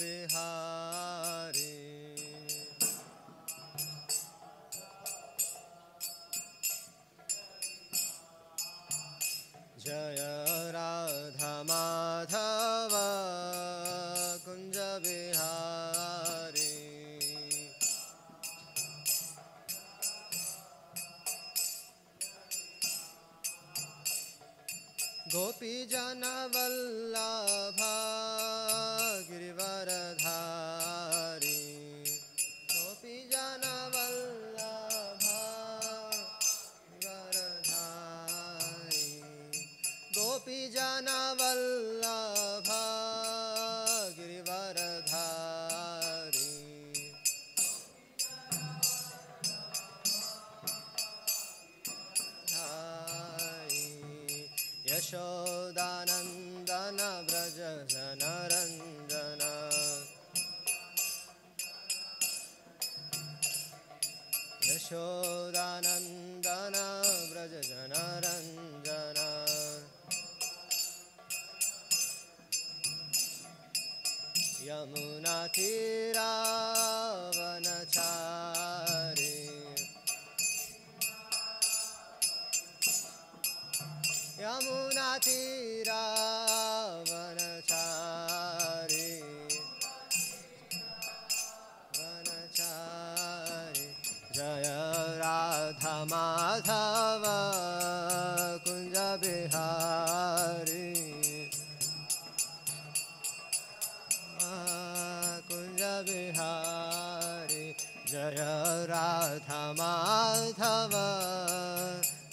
बिहारी जय राधा माधव कुञ्ज बिहारी गोपीजनवल्लभा यशोदानन्दन व्रज जनरञ्जन यमुनातिरावनचारी यमुनातिरावनचारी माधव कुञ्ज बिहारी कुञ्ज बिहारी जय राधा माधव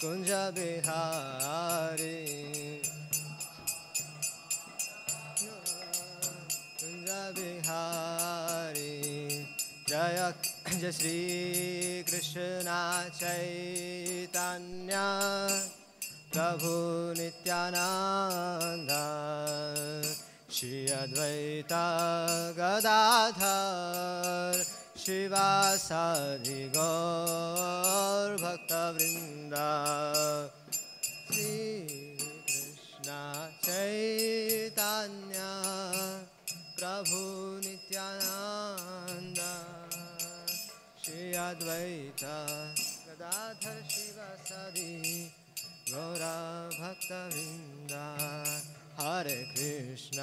कुञ्ज बिहारी कुञ्ज बिहारी जय जय श्री कृष्ण चैतन्य प्रभु नित्यानन्द श्री अद्वैत गदाधर शिवासादि गौरभक्तवृन्द श्रीकृष्ण चैतन्य प्रभु नित्यानन्द अद्वैत गदाधर शिवासादि गौरभक्तवृन्द हरे कृष्ण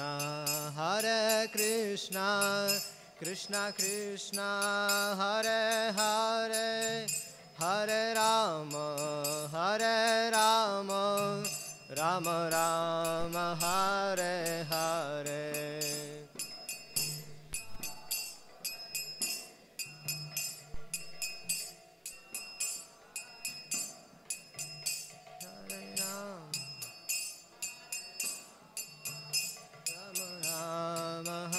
हरे कृष्ण। कृष्ण कृष्ण, हरे हरे। हरे राम हरे राम। राम राम हरे हरे हरे।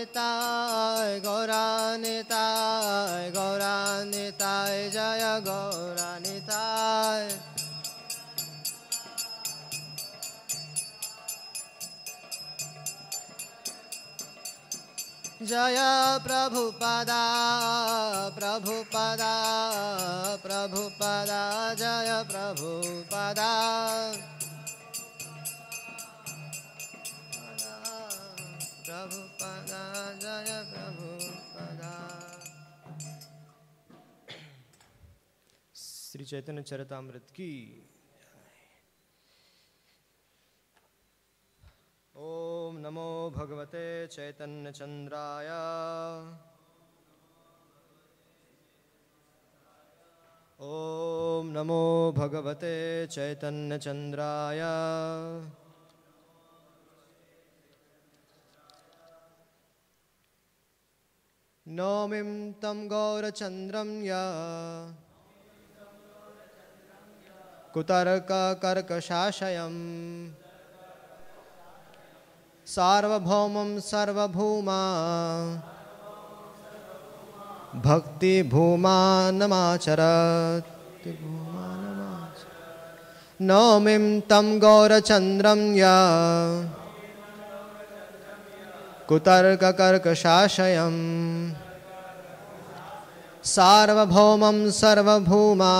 गौरानिताय गौरानिताय गौरानिताय जय गौरानिताय जय प्रभुपदा प्रभुपदा प्रभुपदा जय प्रभुपदा श्री चैतन्य चरितामृत की ॐ नमो भगवते चैतन्यचन्द्राय ॐ नमो भगवते चैतन्यचन्द्राय नौमिं तं गौरचन्द्रं य कुतर्ककर्कशाशयम् सार्वभौमं सर्वभूमा। भक्तिभूमानमाचरत्। नौमिं तं गौरचन्द्रं या। कुतर्ककर्कशाशयम् सार्वभौमं सर्वभूमा।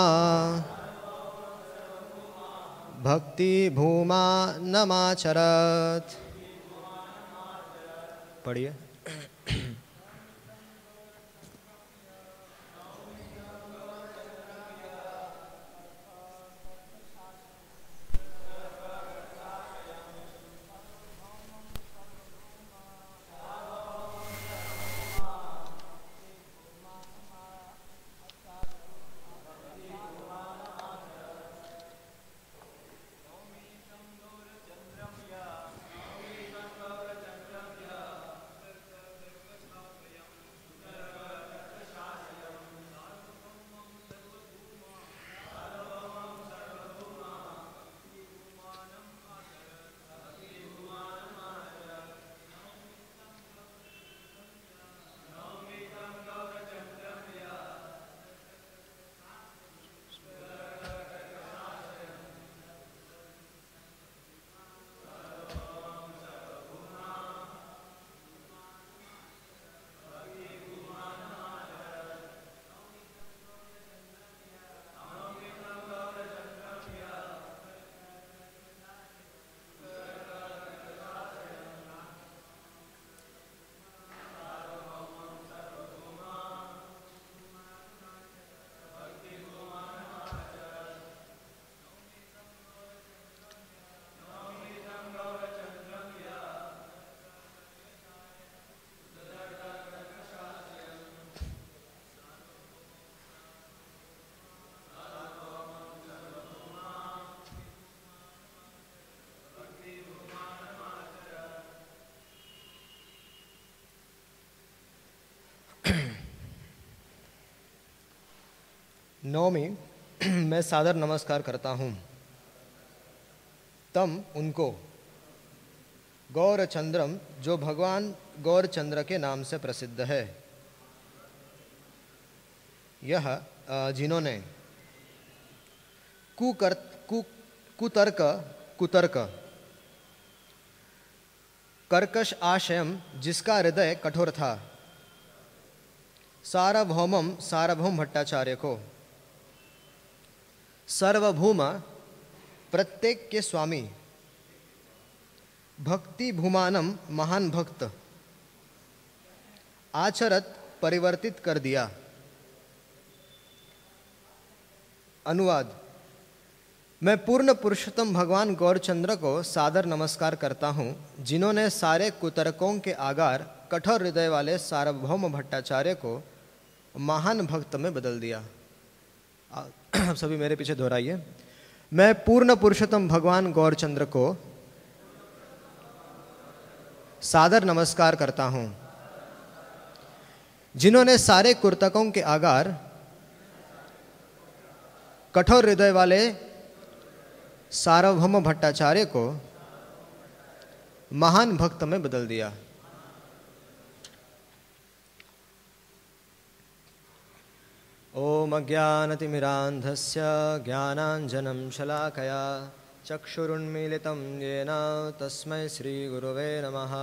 भक्तिभूमा नमाचरत्। पढ़िए। नौमी मैं सादर नमस्कार करता हूँ। तम उनको, गौरचंद्रम, जो भगवान गौरचंद्र के नाम से प्रसिद्ध है। यह जिन्होंने, कुकर, कु, कुतर्क कुतर्क, कर्कश आशयम, जिसका हृदय कठोर था, सार्वभौमम, सार्वभौम भट्टाचार्य को। सर्वभूम प्रत्येक के स्वामी। भक्ति भूमानम महान भक्त। आचरत परिवर्तित कर दिया। अनुवाद। मैं पूर्ण पुरुषोत्तम भगवान गौरचंद्र को सादर नमस्कार करता हूँ, जिन्होंने सारे कुतर्कों के आगार, कठोर हृदय वाले सार्वभौम भट्टाचार्य को महान भक्त में बदल दिया। सभी मेरे पीछे दोहराइए। मैं पूर्ण पुरुषोत्तम भगवान गौरचंद्र को सादर नमस्कार करता हूँ। जिन्होंने सारे कुर्तकों के आगार, कठोर हृदय वाले सार्वभौम भट्टाचार्य को महान भक्त में बदल दिया। अज्ञानतिमिरान्धस्य ज्ञानाञ्जनं शलाकया चक्षुरुन्मीलितं येन तस्मै श्रीगुरुवे नमः।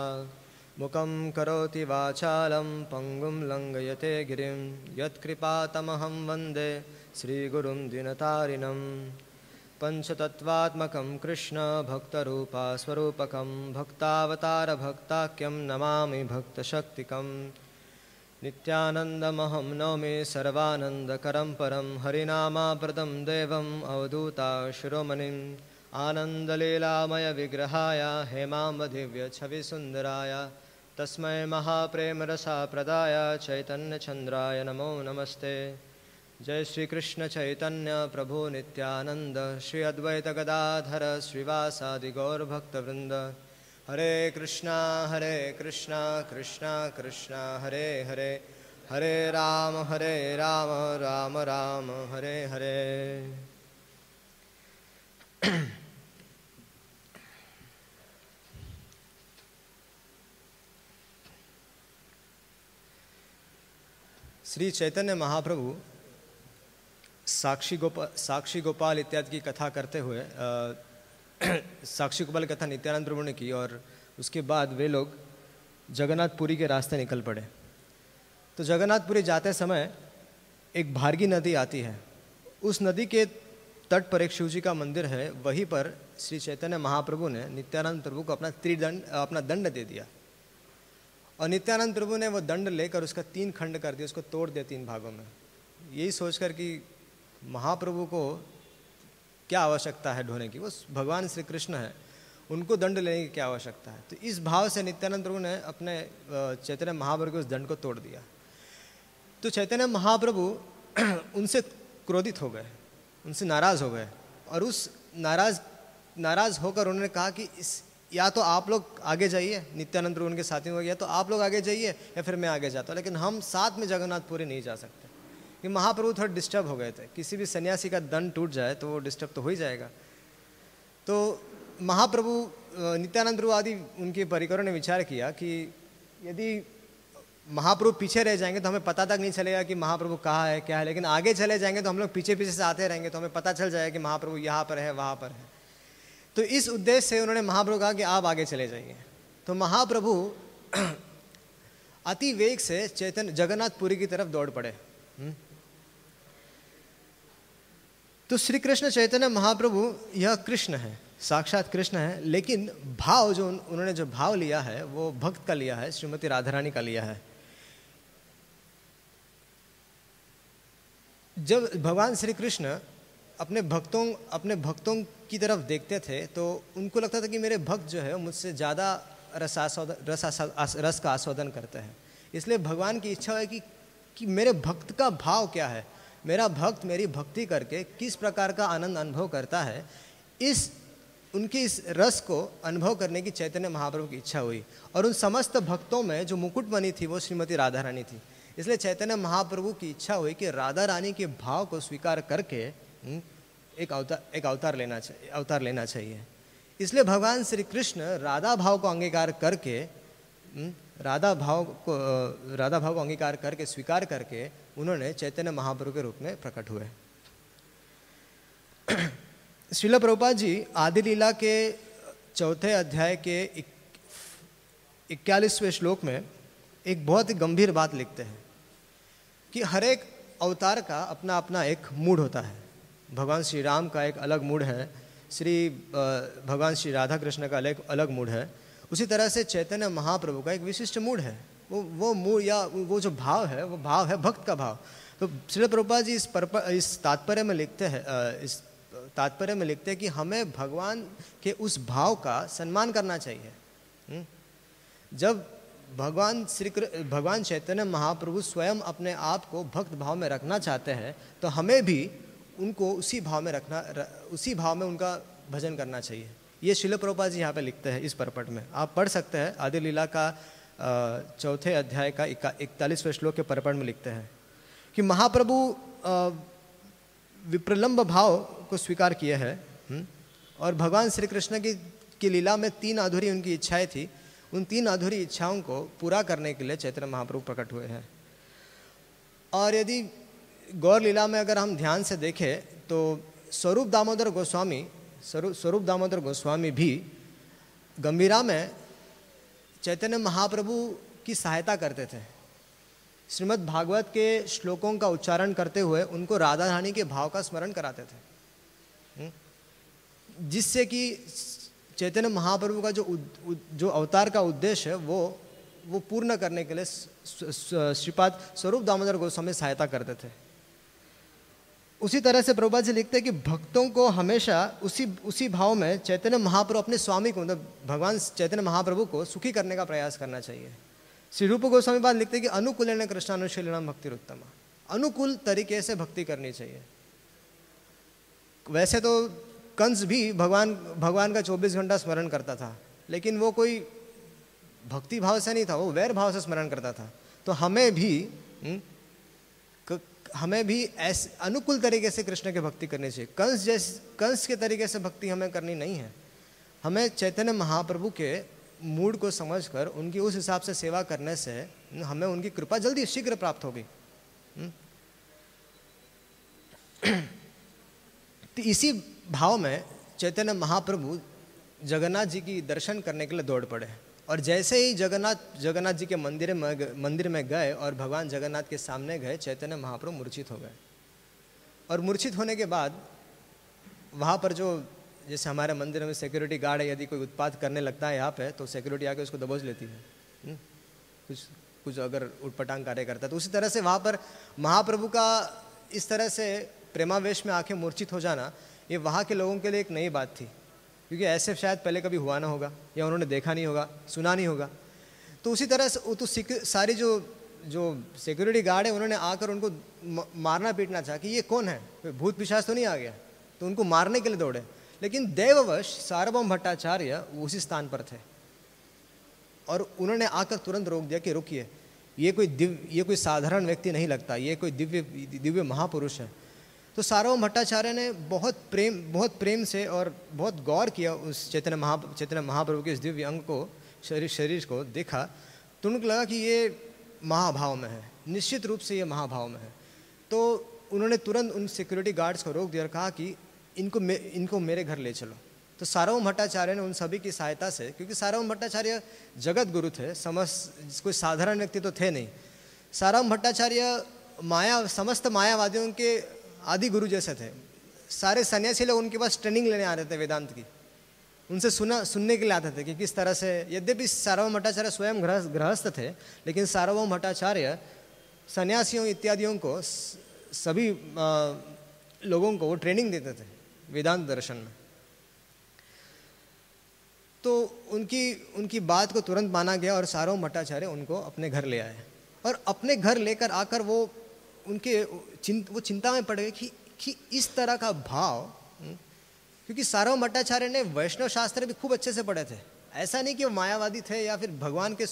मुखं करोति वाचालं पङ्गुं लङ्घयते गिरिं। यत्कृपातमहं वन्दे श्रीगुरुं दिनतारिणं पञ्चतत्त्वात्मकं कृष्णभक्तरूपा स्वरूपकं भक्तावतारभक्ताख्यं नमामि भक्तशक्तिकम् नित्यानन्दमहं नौमि सर्वानन्दकरं परं हरिनामाप्रदं देवम् अवधूता शिरोमणिम् आनन्दलीलामयविग्रहाय हेमाम्बदिव्यछविसुन्दराय तस्मै महाप्रेमरसाप्रदाय चैतन्यचन्द्राय नमो नमस्ते। जय श्रीकृष्णचैतन्यप्रभु नित्यानन्द, श्री अद्वैतगदाधर, श्रीवासादिगौरभक्तवृन्द। हरे कृष्णा हरे कृष्णा कृष्णा कृष्णा, हरे हरे। हरे राम हरे राम राम राम, हरे हरे। श्री चैतन्य महाप्रभु साक्षी गोपाल साक्षी गोपाल इत्यादि की कथा करते हुए साक्षी गोपाल कथा नित्यानंद प्रभु ने की और उसके बाद वे लोग जगन्नाथपुरी के रास्ते निकल पड़े। तो जगन्नाथपुरी जाते समय एक भारगी नदी आती है। उस नदी के तट पर एक शिव जी का मंदिर है। वहीं पर श्री चैतन्य महाप्रभु ने नित्यानंद प्रभु को अपना त्रिदंड, अपना दंड दे दिया। और नित्यानंद प्रभु ने वो दंड लेकर उसका तीन खंड कर दिया, उसको तोड़ दिया तीन भागों में। यही सोचकर कि महाप्रभु को क्या आवश्यकता है ढोने की? वो भगवान श्री कृष्ण है। उनको दंड लेने की क्या आवश्यकता है? तो इस भाव से नित्यानंद प्रभु ने अपने चैतन्य महाप्रभु के उस दंड को तोड़ दिया। तो चैतन्य महाप्रभु उनसे क्रोधित हो गए। उनसे नाराज़ हो गए। और उस नाराज़ नाराज़ होकर उन्होंने कहा कि इस, या तो आप लोग आगे जाइए, नित्यानंद प्रभु उनके साथियों को गया तो आप लोग आगे जाइए, या फिर मैं आगे जाता हूँ। लेकिन हम साथ में जगन्नाथपुरी नहीं जा सकते। कि महाप्रभु थोड़े डिस्टर्ब हो गए थे। किसी भी सन्यासी का दंड टूट जाए तो वो डिस्टर्ब तो हो ही जाएगा। तो महाप्रभु नित्यानंद प्रभु आदि उनके परिकरों ने विचार किया कि यदि महाप्रभु पीछे रह जाएँगे तो हमें पता तक नहीं चलेगा कि महाप्रभु कहाँ है, क्या है। लेकिन आगे चले जाएँगे तो हम लोग पीछे पीछे से आते रहेंगे तो हमें पता चल जाएगा कि महाप्रभु यहाँ पर है, वहाँ पर है। तो इस उद्देश्य से उन्होंने महाप्रभु कहा कि आप आगे चले जाइए। तो महाप्रभु अति वेग से चैतन्य जगन्नाथपुरी की तरफ़ दौड़ पड़े। हम्म। तो श्री कृष्ण चैतन्य महाप्रभु, यह कृष्ण है, साक्षात कृष्ण है, लेकिन भाव जो उन्होंने जो भाव लिया है, वो भक्त का लिया है, श्रीमती राधारानी का लिया है। जब भगवान श्री कृष्ण अपने भक्तों अपने भक्तों की तरफ़ देखते थे तो उनको लगता था कि मेरे भक्त जो है मुझसे ज़्यादा रसास्वादन रस रस का आस्वादन करते हैं। इसलिए भगवान की इच्छा है कि कि मेरे भक्त का भाव क्या है? मेरा भक्त मेरी भक्ति करके किस प्रकार का आनंद अनुभव करता है इस उनकी इस रस को अनुभव करने की चैतन्य महाप्रभु की इच्छा हुई। और उन समस्त भक्तों में जो मुकुट बनी थी वो श्रीमती राधा रानी थी। इसलिए चैतन्य महाप्रभु की इच्छा हुई कि राधा रानी के भाव को स्वीकार करके हम्म, एक अवतार एक अवतार लेना चाहिए अवतार लेना चाहिए। इसलिए भगवान श्री कृष्ण राधा भाव को अंगीकार करके हम्म, राधा भाव को राधा भाव को अंगीकार करके, स्वीकार करके उन्होंने चैतन्य महाप्रभु के रूप में प्रकट हुए। शिल प्रभुपा जी आदि लीला के चौथे अध्याय के इक्यालीसवें श्लोक में एक बहुत ही गंभीर बात लिखते हैं कि हर एक अवतार का अपना अपना एक मूड होता है। भगवान श्री राम का एक अलग मूड है, श्री भगवान श्री राधा कृष्ण का अलग अलग मूड है। उसी तरह से चैतन्य महाप्रभु का एक विशिष्ट मूड है। वो वो मूड या वो जो भाव है, वो भाव है भक्त का भाव। तो श्री प्रभुपा जी इस पर इस तात्पर्य में लिखते हैं इस तात्पर्य में लिखते हैं कि हमें भगवान के उस भाव का सम्मान करना चाहिए। हम्म? जब भगवान श्री भगवान चैतन्य महाप्रभु स्वयं अपने आप को भक्त भाव में रखना चाहते हैं तो हमें भी उनको उसी भाव में रखना उसी भाव में उनका भजन करना चाहिए। ये शिल प्रभुपा जी यहाँ पे लिखते हैं इस परपट में। आप पढ़ सकते हैं आदि लीला का चौथे अध्याय का इकतालीसवें श्लोक के परपट में लिखते हैं कि महाप्रभु विप्रलंब भाव को स्वीकार किए हैं हम्म, और भगवान श्री कृष्ण की की लीला में तीन अधूरी उनकी इच्छाएँ थी। उन तीन अधूरी इच्छाओं को पूरा करने के लिए चैत्र महाप्रभु प्रकट हुए हैं। और यदि गौर लीला में अगर हम ध्यान से देखें तो स्वरूप दामोदर गोस्वामी स्वरूप दामोदर गोस्वामी भी गंभीरा में चैतन्य महाप्रभु की सहायता करते थे। श्रीमद् भागवत के श्लोकों का उच्चारण करते हुए उनको राधा रानी के भाव का स्मरण कराते थे। हम्म? जिससे कि चैतन्य महाप्रभु का जो जो अवतार का उद्देश्य है, वो वो पूर्ण करने के लिए श्रीपाद स्वरूप दामोदर गोस्वामी सहायता करते थे। उसी तरह से प्रभुपा जी लिखते हैं कि भक्तों को हमेशा उसी उसी भाव में चैतन्य महाप्रभु अपने स्वामी को मतलब भगवान चैतन्य महाप्रभु को सुखी करने का प्रयास करना चाहिए। श्री रूप गोस्वामी बात लिखते हैं कि अनुकूल कृष्णानुशीलना भक्ति उत्तम अनुकूल तरीके से भक्ति करनी चाहिए। वैसे तो कंस भी भगवान भगवान का 24 घंटा स्मरण करता था लेकिन वो कोई भक्ति भाव से नहीं था वो वैर भाव से स्मरण करता था। तो हमें भी हम्म, हमें भी ऐसे, अनुकूल तरीके से कृष्ण की भक्ति करनी चाहिए। कंस जैसे, कंस के तरीके से भक्ति हमें करनी नहीं है। हमें चैतन्य महाप्रभु के मूड को समझकर उनकी उस हिसाब से सेवा करने से हमें उनकी कृपा जल्दी शीघ्र प्राप्त होगी। हम्म? तो इसी भाव में चैतन्य महाप्रभु जगन्नाथ जी की दर्शन करने के लिए दौड़ पड़े। और जैसे ही जगन्नाथ जगन्नाथ जी के मंदिर में मंदिर में गए और भगवान जगन्नाथ के सामने गए, चैतन्य महाप्रभु मूर्छित हो गए। और मूर्छित होने के बाद वहाँ पर जो, जैसे हमारे मंदिर में सिक्योरिटी गार्ड है, यदि कोई उत्पाद करने लगता है यहाँ पे तो सिक्योरिटी आके उसको दबोच लेती है। हम्म? कुछ कुछ अगर उठपटांग कार्य करता है तो उसी तरह से वहाँ पर महाप्रभु का इस तरह से प्रेमावेश में आके मूर्छित हो जाना, ये वहाँ के लोगों के लिए एक नई बात थी। क्योंकि ऐसे शायद पहले कभी हुआ ना होगा, या उन्होंने देखा नहीं होगा, सुना नहीं होगा। तो उसी तरह तो सारी जो जो सिक्योरिटी गार्ड है, उन्होंने आकर उनको मारना पीटना चाहा कि ये कौन है? भूत पिशाच तो नहीं आ गया? तो उनको मारने के लिए दौड़े। लेकिन देववश सार्वभौम भट्टाचार्य उसी स्थान पर थे। और उन्होंने आकर तुरंत रोक दिया कि रुकिए, ये कोई दिव्य, ये कोई साधारण व्यक्ति नहीं लगता, ये कोई दिव्य दिव्य महापुरुष है। तो सार्वभौम भट्टाचार्य ने बहुत प्रेम बहुत प्रेम से और बहुत गौर किया उस चैतन्य महा चैतन्य महाप्रभु के इस दिव्य अंग को शरीर शरीर को देखा तो उनको लगा कि ये महाभाव में है। निश्चित रूप से ये महाभाव में है। तो उन्होंने तुरंत उन सिक्योरिटी गार्ड्स को रोक दिया और कहा कि इनको मे, इनको मेरे घर ले चलो। तो सार्वभौम भट्टाचार्य ने उन सभी की सहायता से क्योंकि सार्वभौम भट्टाचार्य जगत गुरु थे समस्त कोई साधारण व्यक्ति तो थे नहीं। सार्वभौम भट्टाचार्य माया समस्त मायावादियों के आदि गुरु जैसे थे। सारे सन्यासी लोग उनके पास ट्रेनिंग लेने आ रहे थे वेदांत की। उनसे सुना सुनने के लिए आते थे कि किस तरह से यद्यपि सार्वभौम भट्टाचार्य स्वयं गृहस्थ थे लेकिन सार्वभौम भट्टाचार्य सन्यासियों इत्यादियों को सभी आ, लोगों को वो ट्रेनिंग देते थे वेदांत दर्शन में। तो उनकी उनकी बात को तुरंत माना गया और सार्वभौम भट्टाचार्य उनको अपने घर ले आए। और अपने घर लेकर आकर वो उनके चिंत वो चिंता में पड़ गए कि कि इस तरह का भाव हम्म, क्योंकि सार्वभौम भट्टाचार्य ने वैष्णव शास्त्र भी खूब अच्छे से पढ़े थे। ऐसा नहीं कि वो मायावादी थे या फिर भगवान के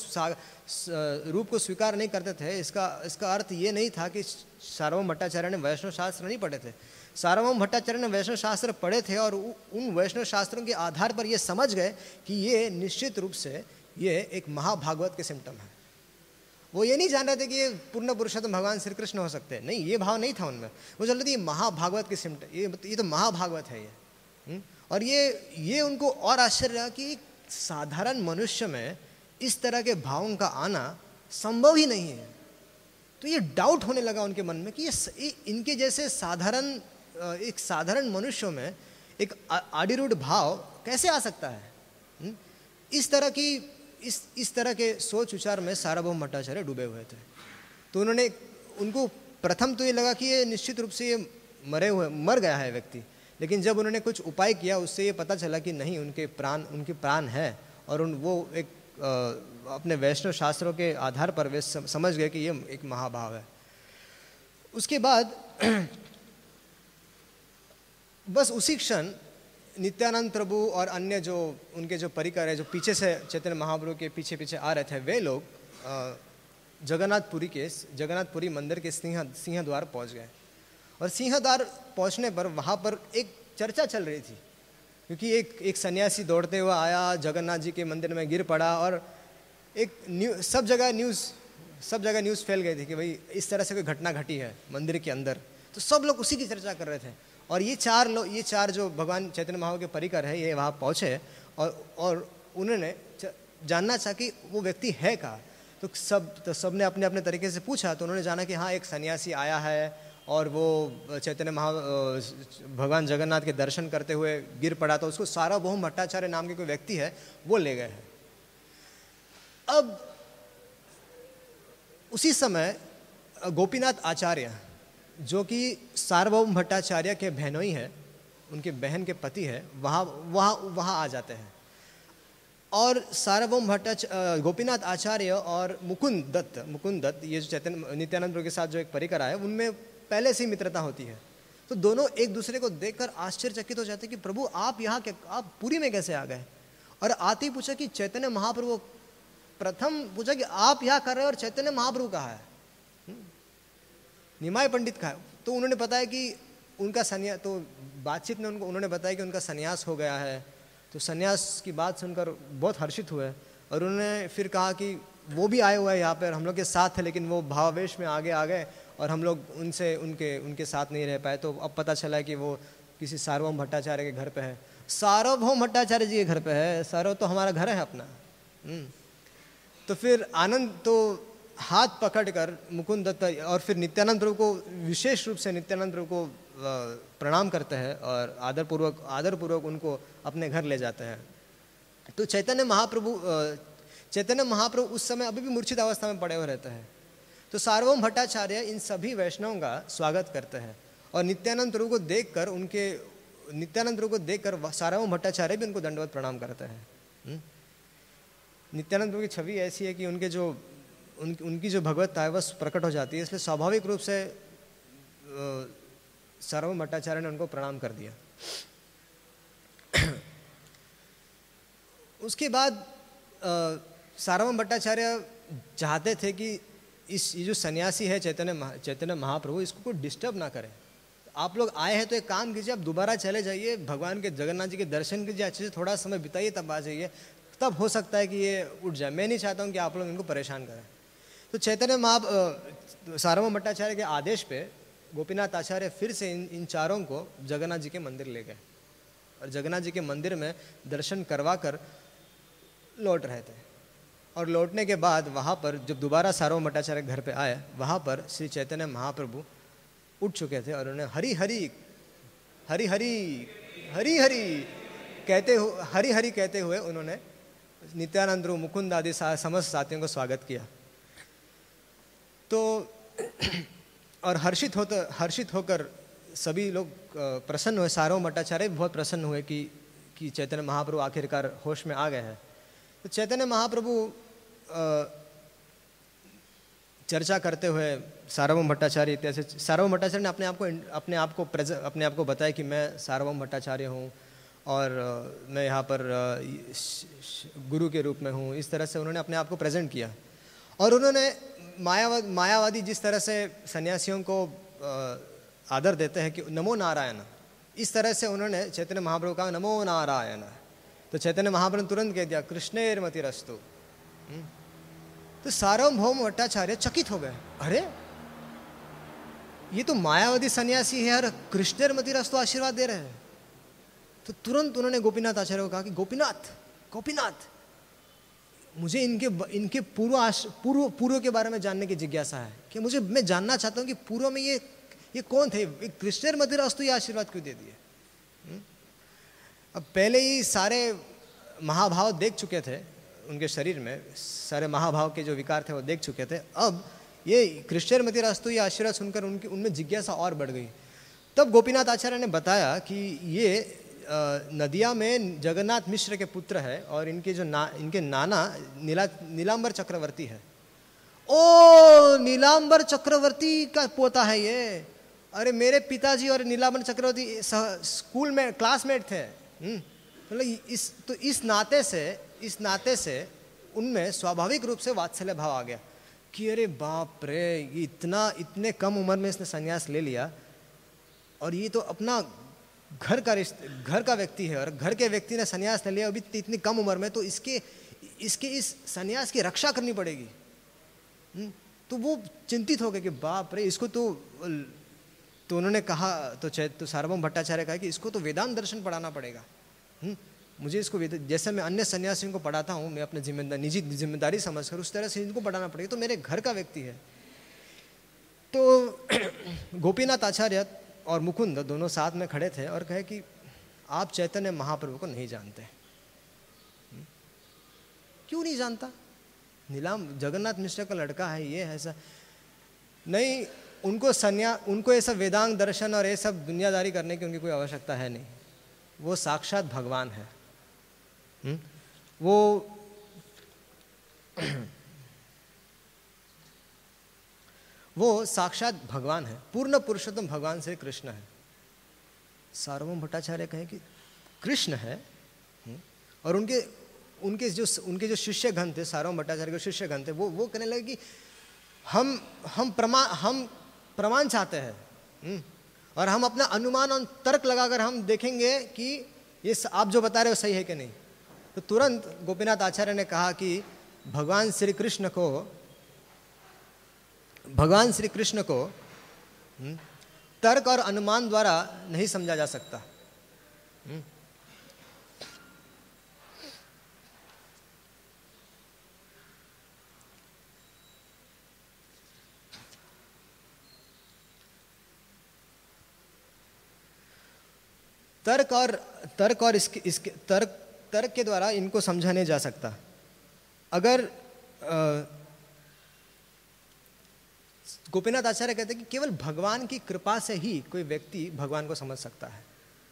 रूप को स्वीकार नहीं करते थे। इसका इसका अर्थ ये नहीं था कि सार्वभौम भट्टाचार्य ने वैष्णव शास्त्र नहीं पढ़े थे। सार्वम भट्टाचार्य ने वैष्णव शास्त्र पढ़े थे और उन वैष्णव शास्त्रों के आधार पर ये समझ गए कि ये निश्चित रूप से ये एक महाभागवत के सिम्टम है। वो ये नहीं जान रहे थे कि ये पूर्ण पुरुषोत्तम भगवान श्री कृष्ण हो सकते हैं नहीं, ये भाव नहीं था उनमें वो चल रहे थे, ये महाभागवत के सिमट ये ये तो महाभागवत है ये? हम्म? और ये ये उनको और आश्चर्य रहा कि साधारण मनुष्य में इस तरह के भावों का आना संभव ही नहीं है तो ये डाउट होने लगा उनके मन में कि ये इनके जैसे साधारण एक साधारण मनुष्यों में एक आडिरूढ़ भाव कैसे आ सकता है हुँ? हम्म? इस तरह की इस इस तरह के सोच विचार में साराभौम भट्टाचार्य डूबे हुए थे। तो उन्होंने उनको प्रथम तो ये लगा कि ये निश्चित रूप से ये मरे हुए मर गया है व्यक्ति। लेकिन जब उन्होंने कुछ उपाय किया उससे ये पता चला कि नहीं उनके प्राण उनके प्राण है और उन वो एक आ, अपने वैष्णव शास्त्रों के आधार पर वे समझ गए कि ये एक महाभाव है। उसके बाद बस उसी क्षण नित्यानंद प्रभु और अन्य जो उनके जो परिकर है, जो पीछे से चैतन्य महाप्रभु के पीछे पीछे आ रहे थे, वे लोग जगन्नाथपुरी के जगन्नाथपुरी मंदिर के सिंह सिंह द्वार पहुँच गए। और सिंह द्वार पहुँचने पर वहाँ पर एक चर्चा चल रही थी, क्योंकि एक एक सन्यासी दौड़ते हुए आया, जगन्नाथ जी के मंदिर में गिर पड़ा और एक न्यू, सब जगह न्यूज़, सब जगह न्यूज़ फैल गई थी कि भाई, इस तरह से कोई घटना घटी है मंदिर के अंदर। तो सब लोग उसी की चर्चा कर रहे थे। और ये चार लोग ये चार जो भगवान चैतन्य महाव के परिकर है, ये वहाँ पहुँचे और और उन्होंने जानना चाहा कि वो व्यक्ति है कहाँ? तो सब तो सबने अपने अपने तरीके से पूछा तो उन्होंने जाना कि हाँ एक सन्यासी आया है और वो चैतन्य महा भगवान जगन्नाथ के दर्शन करते हुए गिर पड़ा तो उसको सारा बहुम भट्टाचार्य नाम के कोई व्यक्ति है, वो ले गए हैं। अब उसी समय, गोपीनाथ आचार्य जो कि सार्वभौम भट्टाचार्य के बहनोई हैं उनके बहन के पति है, वहाँ वहाँ वहाँ आ जाते हैं। और सार्वभौम भट्टाचार्य गोपीनाथ आचार्य और मुकुंद दत्त मुकुंद दत्त, ये जो चैतन्य नित्यानंद के साथ जो एक परिकर है उनमें पहले से ही मित्रता होती है। तो दोनों एक दूसरे को देखकर आश्चर्यचकित हो जाते कि, प्रभु, आप यहाँ क्या आप पूरी में कैसे आ गए? और आते ही पूछा कि, चैतन्य महाप्रभु, प्रथम पूछा कि, आप यहाँ कर रहे? हो और चैतन्य महाप्रभु कहा है? निमाय पंडित का तो उन्होंने बताया कि उनका सन्यास तो बातचीत में उनको, उन्होंने बताया कि उनका सन्यास हो गया है। तो सन्यास की बात सुनकर बहुत हर्षित हुए और उन्होंने फिर कहा कि वो भी आए हुए हैं यहाँ पर, हम लोग के साथ थे लेकिन वो भावावेश में आगे आ गए और हम लोग उनसे, उनके उनके साथ नहीं रह पाए। तो अब पता चला कि वो किसी सार्वभौम भट्टाचार्य के घर पे है। सार्वभौम भट्टाचार्य जी के घर पे है, सार्व तो हमारा घर है अपना। हम्म। तो फिर आनंद तो हाथ पकड़कर मुकुंद दत्त और फिर नित्यानंद प्रभु को, विशेष रूप से नित्यानंद प्रभु को प्रणाम करते हैं और आदरपूर्वक आदरपूर्वक उनको अपने घर ले जाते हैं। तो चैतन्य महाप्रभु चैतन्य महाप्रभु उस समय अभी भी मूर्छित अवस्था में पड़े हुए रहते हैं। तो सार्वभौम भट्टाचार्य इन सभी वैष्णवों का स्वागत करते हैं और नित्यानंद प्रभु को देखकर उनके, नित्यानंद प्रभु को देखकर सार्वभौम भट्टाचार्य भी उनको दंडवत प्रणाम करते हैं। हम्म? नित्यानंद प्रभु की छवि ऐसी है कि उनके जो उन, उनकी जो भगवत्ता है वह प्रकट हो जाती है। इसलिए स्वाभाविक रूप से सार्वभौम भट्टाचार्य ने उनको प्रणाम कर दिया। उसके बाद सार्वभौम भट्टाचार्य चाहते थे कि इस ये जो सन्यासी है चैतन्य महा, चैतन्य महाप्रभु इसको कोई डिस्टर्ब ना करे। आप लोग आए हैं तो एक काम कीजिए आप दोबारा चले जाइए भगवान के जगन्नाथ जी के दर्शन कीजिए अच्छे से थोड़ा समय बिताइए तब आ जाइए। तब हो सकता है कि ये उठ जाए। मैं नहीं चाहता हूँ कि आप लोग इनको परेशान करें। तो चैतन्य महा सारवा भट्टाचार्य के आदेश पे गोपीनाथ आचार्य फिर से इन इन चारों को जगन्नाथ जी के मंदिर ले गए। और जगन्नाथ जी के मंदिर में दर्शन करवा कर लौट रहे थे। और लौटने के बाद वहाँ पर जब दोबारा सार्वभौम भट्टाचार्य घर पे आए, वहाँ पर श्री चैतन्य महाप्रभु उठ चुके थे और उन्हें हरी हरी हरी हरी हरी हरी कहते हुए हरी हरी कहते हुए उन्होंने नित्यानंद रू मुकुंद आदि समस्त साथियों को स्वागत किया। तो और हर्षित होते, हर्षित होकर सभी लोग प्रसन्न हुए। सारो भट्टाचार्य बहुत प्रसन्न हुए कि कि चैतन्य महाप्रभु आखिरकार होश में आ गए हैं। तो चैतन्य महाप्रभु चर्चा करते हुए सार्वभौम भट्टाचार्य इत्यादि सार्वभौम भट्टाचार्य ने अपने आप को अपने आप को अपने आप को बताया कि मैं सार्वभौम भट्टाचार्य हूँ और मैं यहाँ पर गुरु के रूप में हूँ। इस तरह से उन्होंने अपने आप को प्रेजेंट किया। और उन्होंने मायावाद मायावादी जिस तरह से सन्यासियों को आदर देते हैं कि नमो नारायण, इस तरह से उन्होंने चैतन्य महाप्रभु कहा नमो नारायण तो चैतन्य महाप्रभु तुरंत कह दिया, कृष्णेर मति रस्तु हम्म। तो सार्वभौम भट्टाचार्य चकित हो गए। अरे! ये तो मायावादी सन्यासी है और कृष्णेर मति रस्तु आशीर्वाद दे रहे हैं। तो तुरंत उन्होंने गोपीनाथ आचार्य को कहा कि, गोपीनाथ गोपीनाथ मुझे इनके इनके पूर्व आश, पूर्व पूर्व के बारे में जानने की जिज्ञासा है कि मुझे, मैं जानना चाहता हूँ कि पूर्व में ये ये कौन थे? कृष्णेर मदिरा वस्तु ये आशीर्वाद क्यों दे दिए? हम्म? अब पहले ही सारे महाभाव देख चुके थे, उनके शरीर में, सारे महाभाव के जो विकार थे वो देख चुके थे। अब ये कृष्णेर मदिरा वस्तु ये आशीर्वाद सुनकर उनकी, उनमें जिज्ञासा और बढ़ गई। तब गोपीनाथ आचार्य ने बताया कि ये नदिया में जगन्नाथ मिश्र के पुत्र है और इनके जो ना इनके नाना नीला नीलांबर चक्रवर्ती है। ओ नीलांबर चक्रवर्ती का पोता है ये। अरे मेरे पिताजी और नीलांबर चक्रवर्ती स्कूल में क्लासमेट थे। हम्म, मतलब इस तो इस नाते से इस नाते से उनमें स्वाभाविक रूप से वात्सल्य भाव आ गया कि अरे बाप रे इतना इतने कम उम्र में इसने संन्यास ले लिया और ये तो अपना घर का रिश्ते घर का व्यक्ति है और घर के व्यक्ति ने संन्यास ले लिया अभी इतनी कम उम्र में तो इसके इसके इस सन्यास की रक्षा करनी पड़ेगी। हम्म, तो वो चिंतित हो गए कि बाप रे इसको तो तो उन्होंने कहा तो तो सार्वभौम भट्टाचार्य कहा कि इसको तो वेदांत दर्शन पढ़ाना पड़ेगा। हम्म, मुझे इसको जैसे मैं अन्य सन्यासियों को पढ़ाता हूँ मैं अपने जिम्मेदार निजी ज़िम्मेदारी समझकर उस तरह से इनको पढ़ाना पड़ेगा। तो मेरे घर का व्यक्ति है। तो गोपीनाथ आचार्य और मुकुंद दोनों साथ में खड़े थे और कहे कि आप चैतन्य महाप्रभु को नहीं जानते हम्म? क्यों नहीं जानता नीलाम, जगन्नाथ मिश्र का लड़का है, ये ऐसा नहीं, उनको सन्या, उनको ये सब वेदांग दर्शन और ये सब दुनियादारी करने की उनकी कोई आवश्यकता है नहीं वो साक्षात भगवान है हुँ? हम्म? वो वो साक्षात भगवान है। पूर्ण पुरुषोत्तम भगवान श्री कृष्ण है। सार्वभौम भट्टाचार्य कहे कि कृष्ण है हम्म, और उनके उनके जो उनके जो शिष्य घन थे सार्वभौम भट्टाचार्य के शिष्य घन थे वो वो कहने लगे कि हम हम प्रमा हम प्रमाण चाहते हैं हम्म, और हम अपना अनुमान और तर्क लगाकर हम देखेंगे कि ये आप जो बता रहे हो सही है कि नहीं। तो तुरंत गोपीनाथ आचार्य ने कहा कि भगवान श्री कृष्ण को भगवान श्री कृष्ण को हम्म, तर्क और अनुमान द्वारा नहीं समझा जा सकता। हम्म, तर्क और तर्क और इसके इसके तर्क तर्क के द्वारा इनको समझा नहीं जा सकता। अगर गोपीनाथ आचार्य कहते हैं कि केवल भगवान की कृपा से ही कोई व्यक्ति भगवान को समझ सकता है।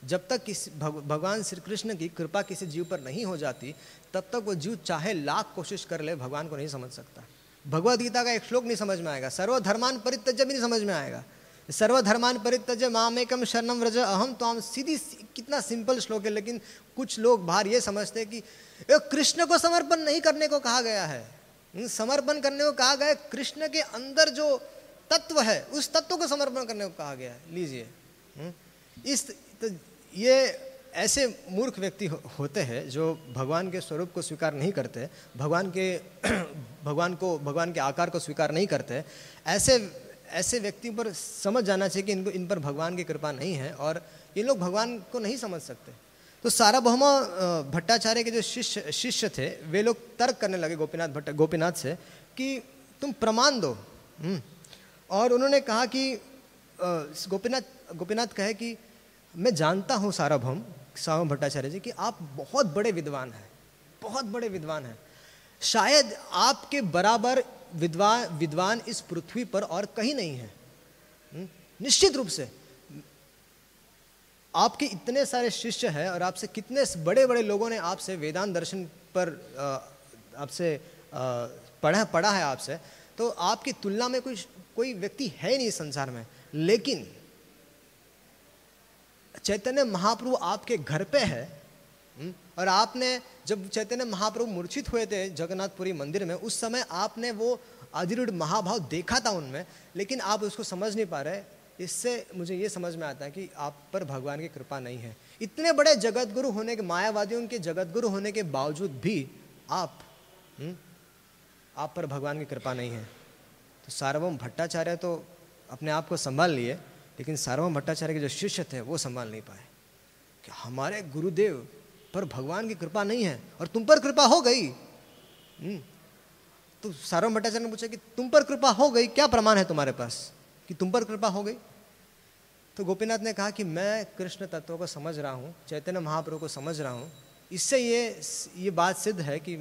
जब तक किसी भग, भगवान श्री कृष्ण की कृपा किसी जीव पर नहीं हो जाती तब तक वो जीव चाहे लाख कोशिश कर ले भगवान को नहीं समझ सकता। भगवद गीता का एक श्लोक नहीं समझ में आएगा। सर्वधर्मान परित्यज भी नहीं समझ में आएगा। सर्वधर्मान परित्यज मामेकम शरणम व्रज अहम तो हम सीधी कितना सिंपल श्लोक है लेकिन कुछ लोग बाहर ये समझते हैं कि कृष्ण को समर्पण नहीं करने को कहा गया है। समर्पण करने को कहा गया कृष्ण के अंदर जो तत्व है। उस तत्व को समर्पण करने को कहा गया है। लीजिए। हम्म, इस तो ये ऐसे मूर्ख व्यक्ति हो, होते हैं जो भगवान के स्वरूप को स्वीकार नहीं करते भगवान के भगवान को भगवान के आकार को स्वीकार नहीं करते। ऐसे ऐसे व्यक्तियों पर समझ जाना चाहिए कि इनको इन पर भगवान की कृपा नहीं है और ये लोग भगवान को नहीं समझ सकते। तो सारा बहुमा भट्टाचार्य के जो शिष्य शिष्य थे वे लोग तर्क करने लगे गोपीनाथ भट्ट गोपीनाथ से कि तुम प्रमाण दो। हम्म। और उन्होंने कहा कि गोपीनाथ गोपीनाथ कहे कि, मैं जानता हूँ सार्वभौम सावम भट्टाचार्य जी, कि आप बहुत बड़े विद्वान हैं, बहुत बड़े विद्वान हैं शायद आपके बराबर विद्वान विद्वान इस पृथ्वी पर और कहीं नहीं है हम्म? निश्चित रूप से आपके इतने सारे शिष्य हैं और आपसे कितने बड़े बड़े लोगों ने आपसे वेदांत दर्शन पर आपसे पढ़ा पढ़ा है आपसे तो आपकी तुलना में कोई कोई व्यक्ति है नहीं संसार में लेकिन चैतन्य महाप्रभु आपके घर पे है हम्म? और आपने जब चैतन्य महाप्रभु मूर्छित हुए थे जगन्नाथपुरी मंदिर में उस समय आपने वो अधिरूढ़ महाभाव देखा था उनमें लेकिन आप उसको समझ नहीं पा रहे इससे मुझे ये समझ में आता है कि आप पर भगवान की कृपा नहीं है इतने बड़े जगत गुरु होने के मायावादियों के जगत गुरु होने के बावजूद भी आप हुँ? हम्म, आप पर भगवान की कृपा नहीं है सार्वभौम भट्टाचार्य तो अपने आप को संभाल लिए, लेकिन सार्वम भट्टाचार्य के जो शिष्य थे, वो संभाल नहीं पाए। कि हमारे गुरुदेव पर भगवान की कृपा नहीं है और तुम पर कृपा हो गई। हम्म। तो सार्वम भट्टाचार्य ने पूछा कि तुम पर कृपा हो गई, क्या प्रमाण है तुम्हारे पास? कि तुम पर कृपा हो गई? तो गोपीनाथ ने कहा कि मैं कृष्ण तत्व को समझ रहा हूँ, चैतन्य महाप्रभु को समझ रहा हूँ। इससे ये ये बात सिद्ध है कि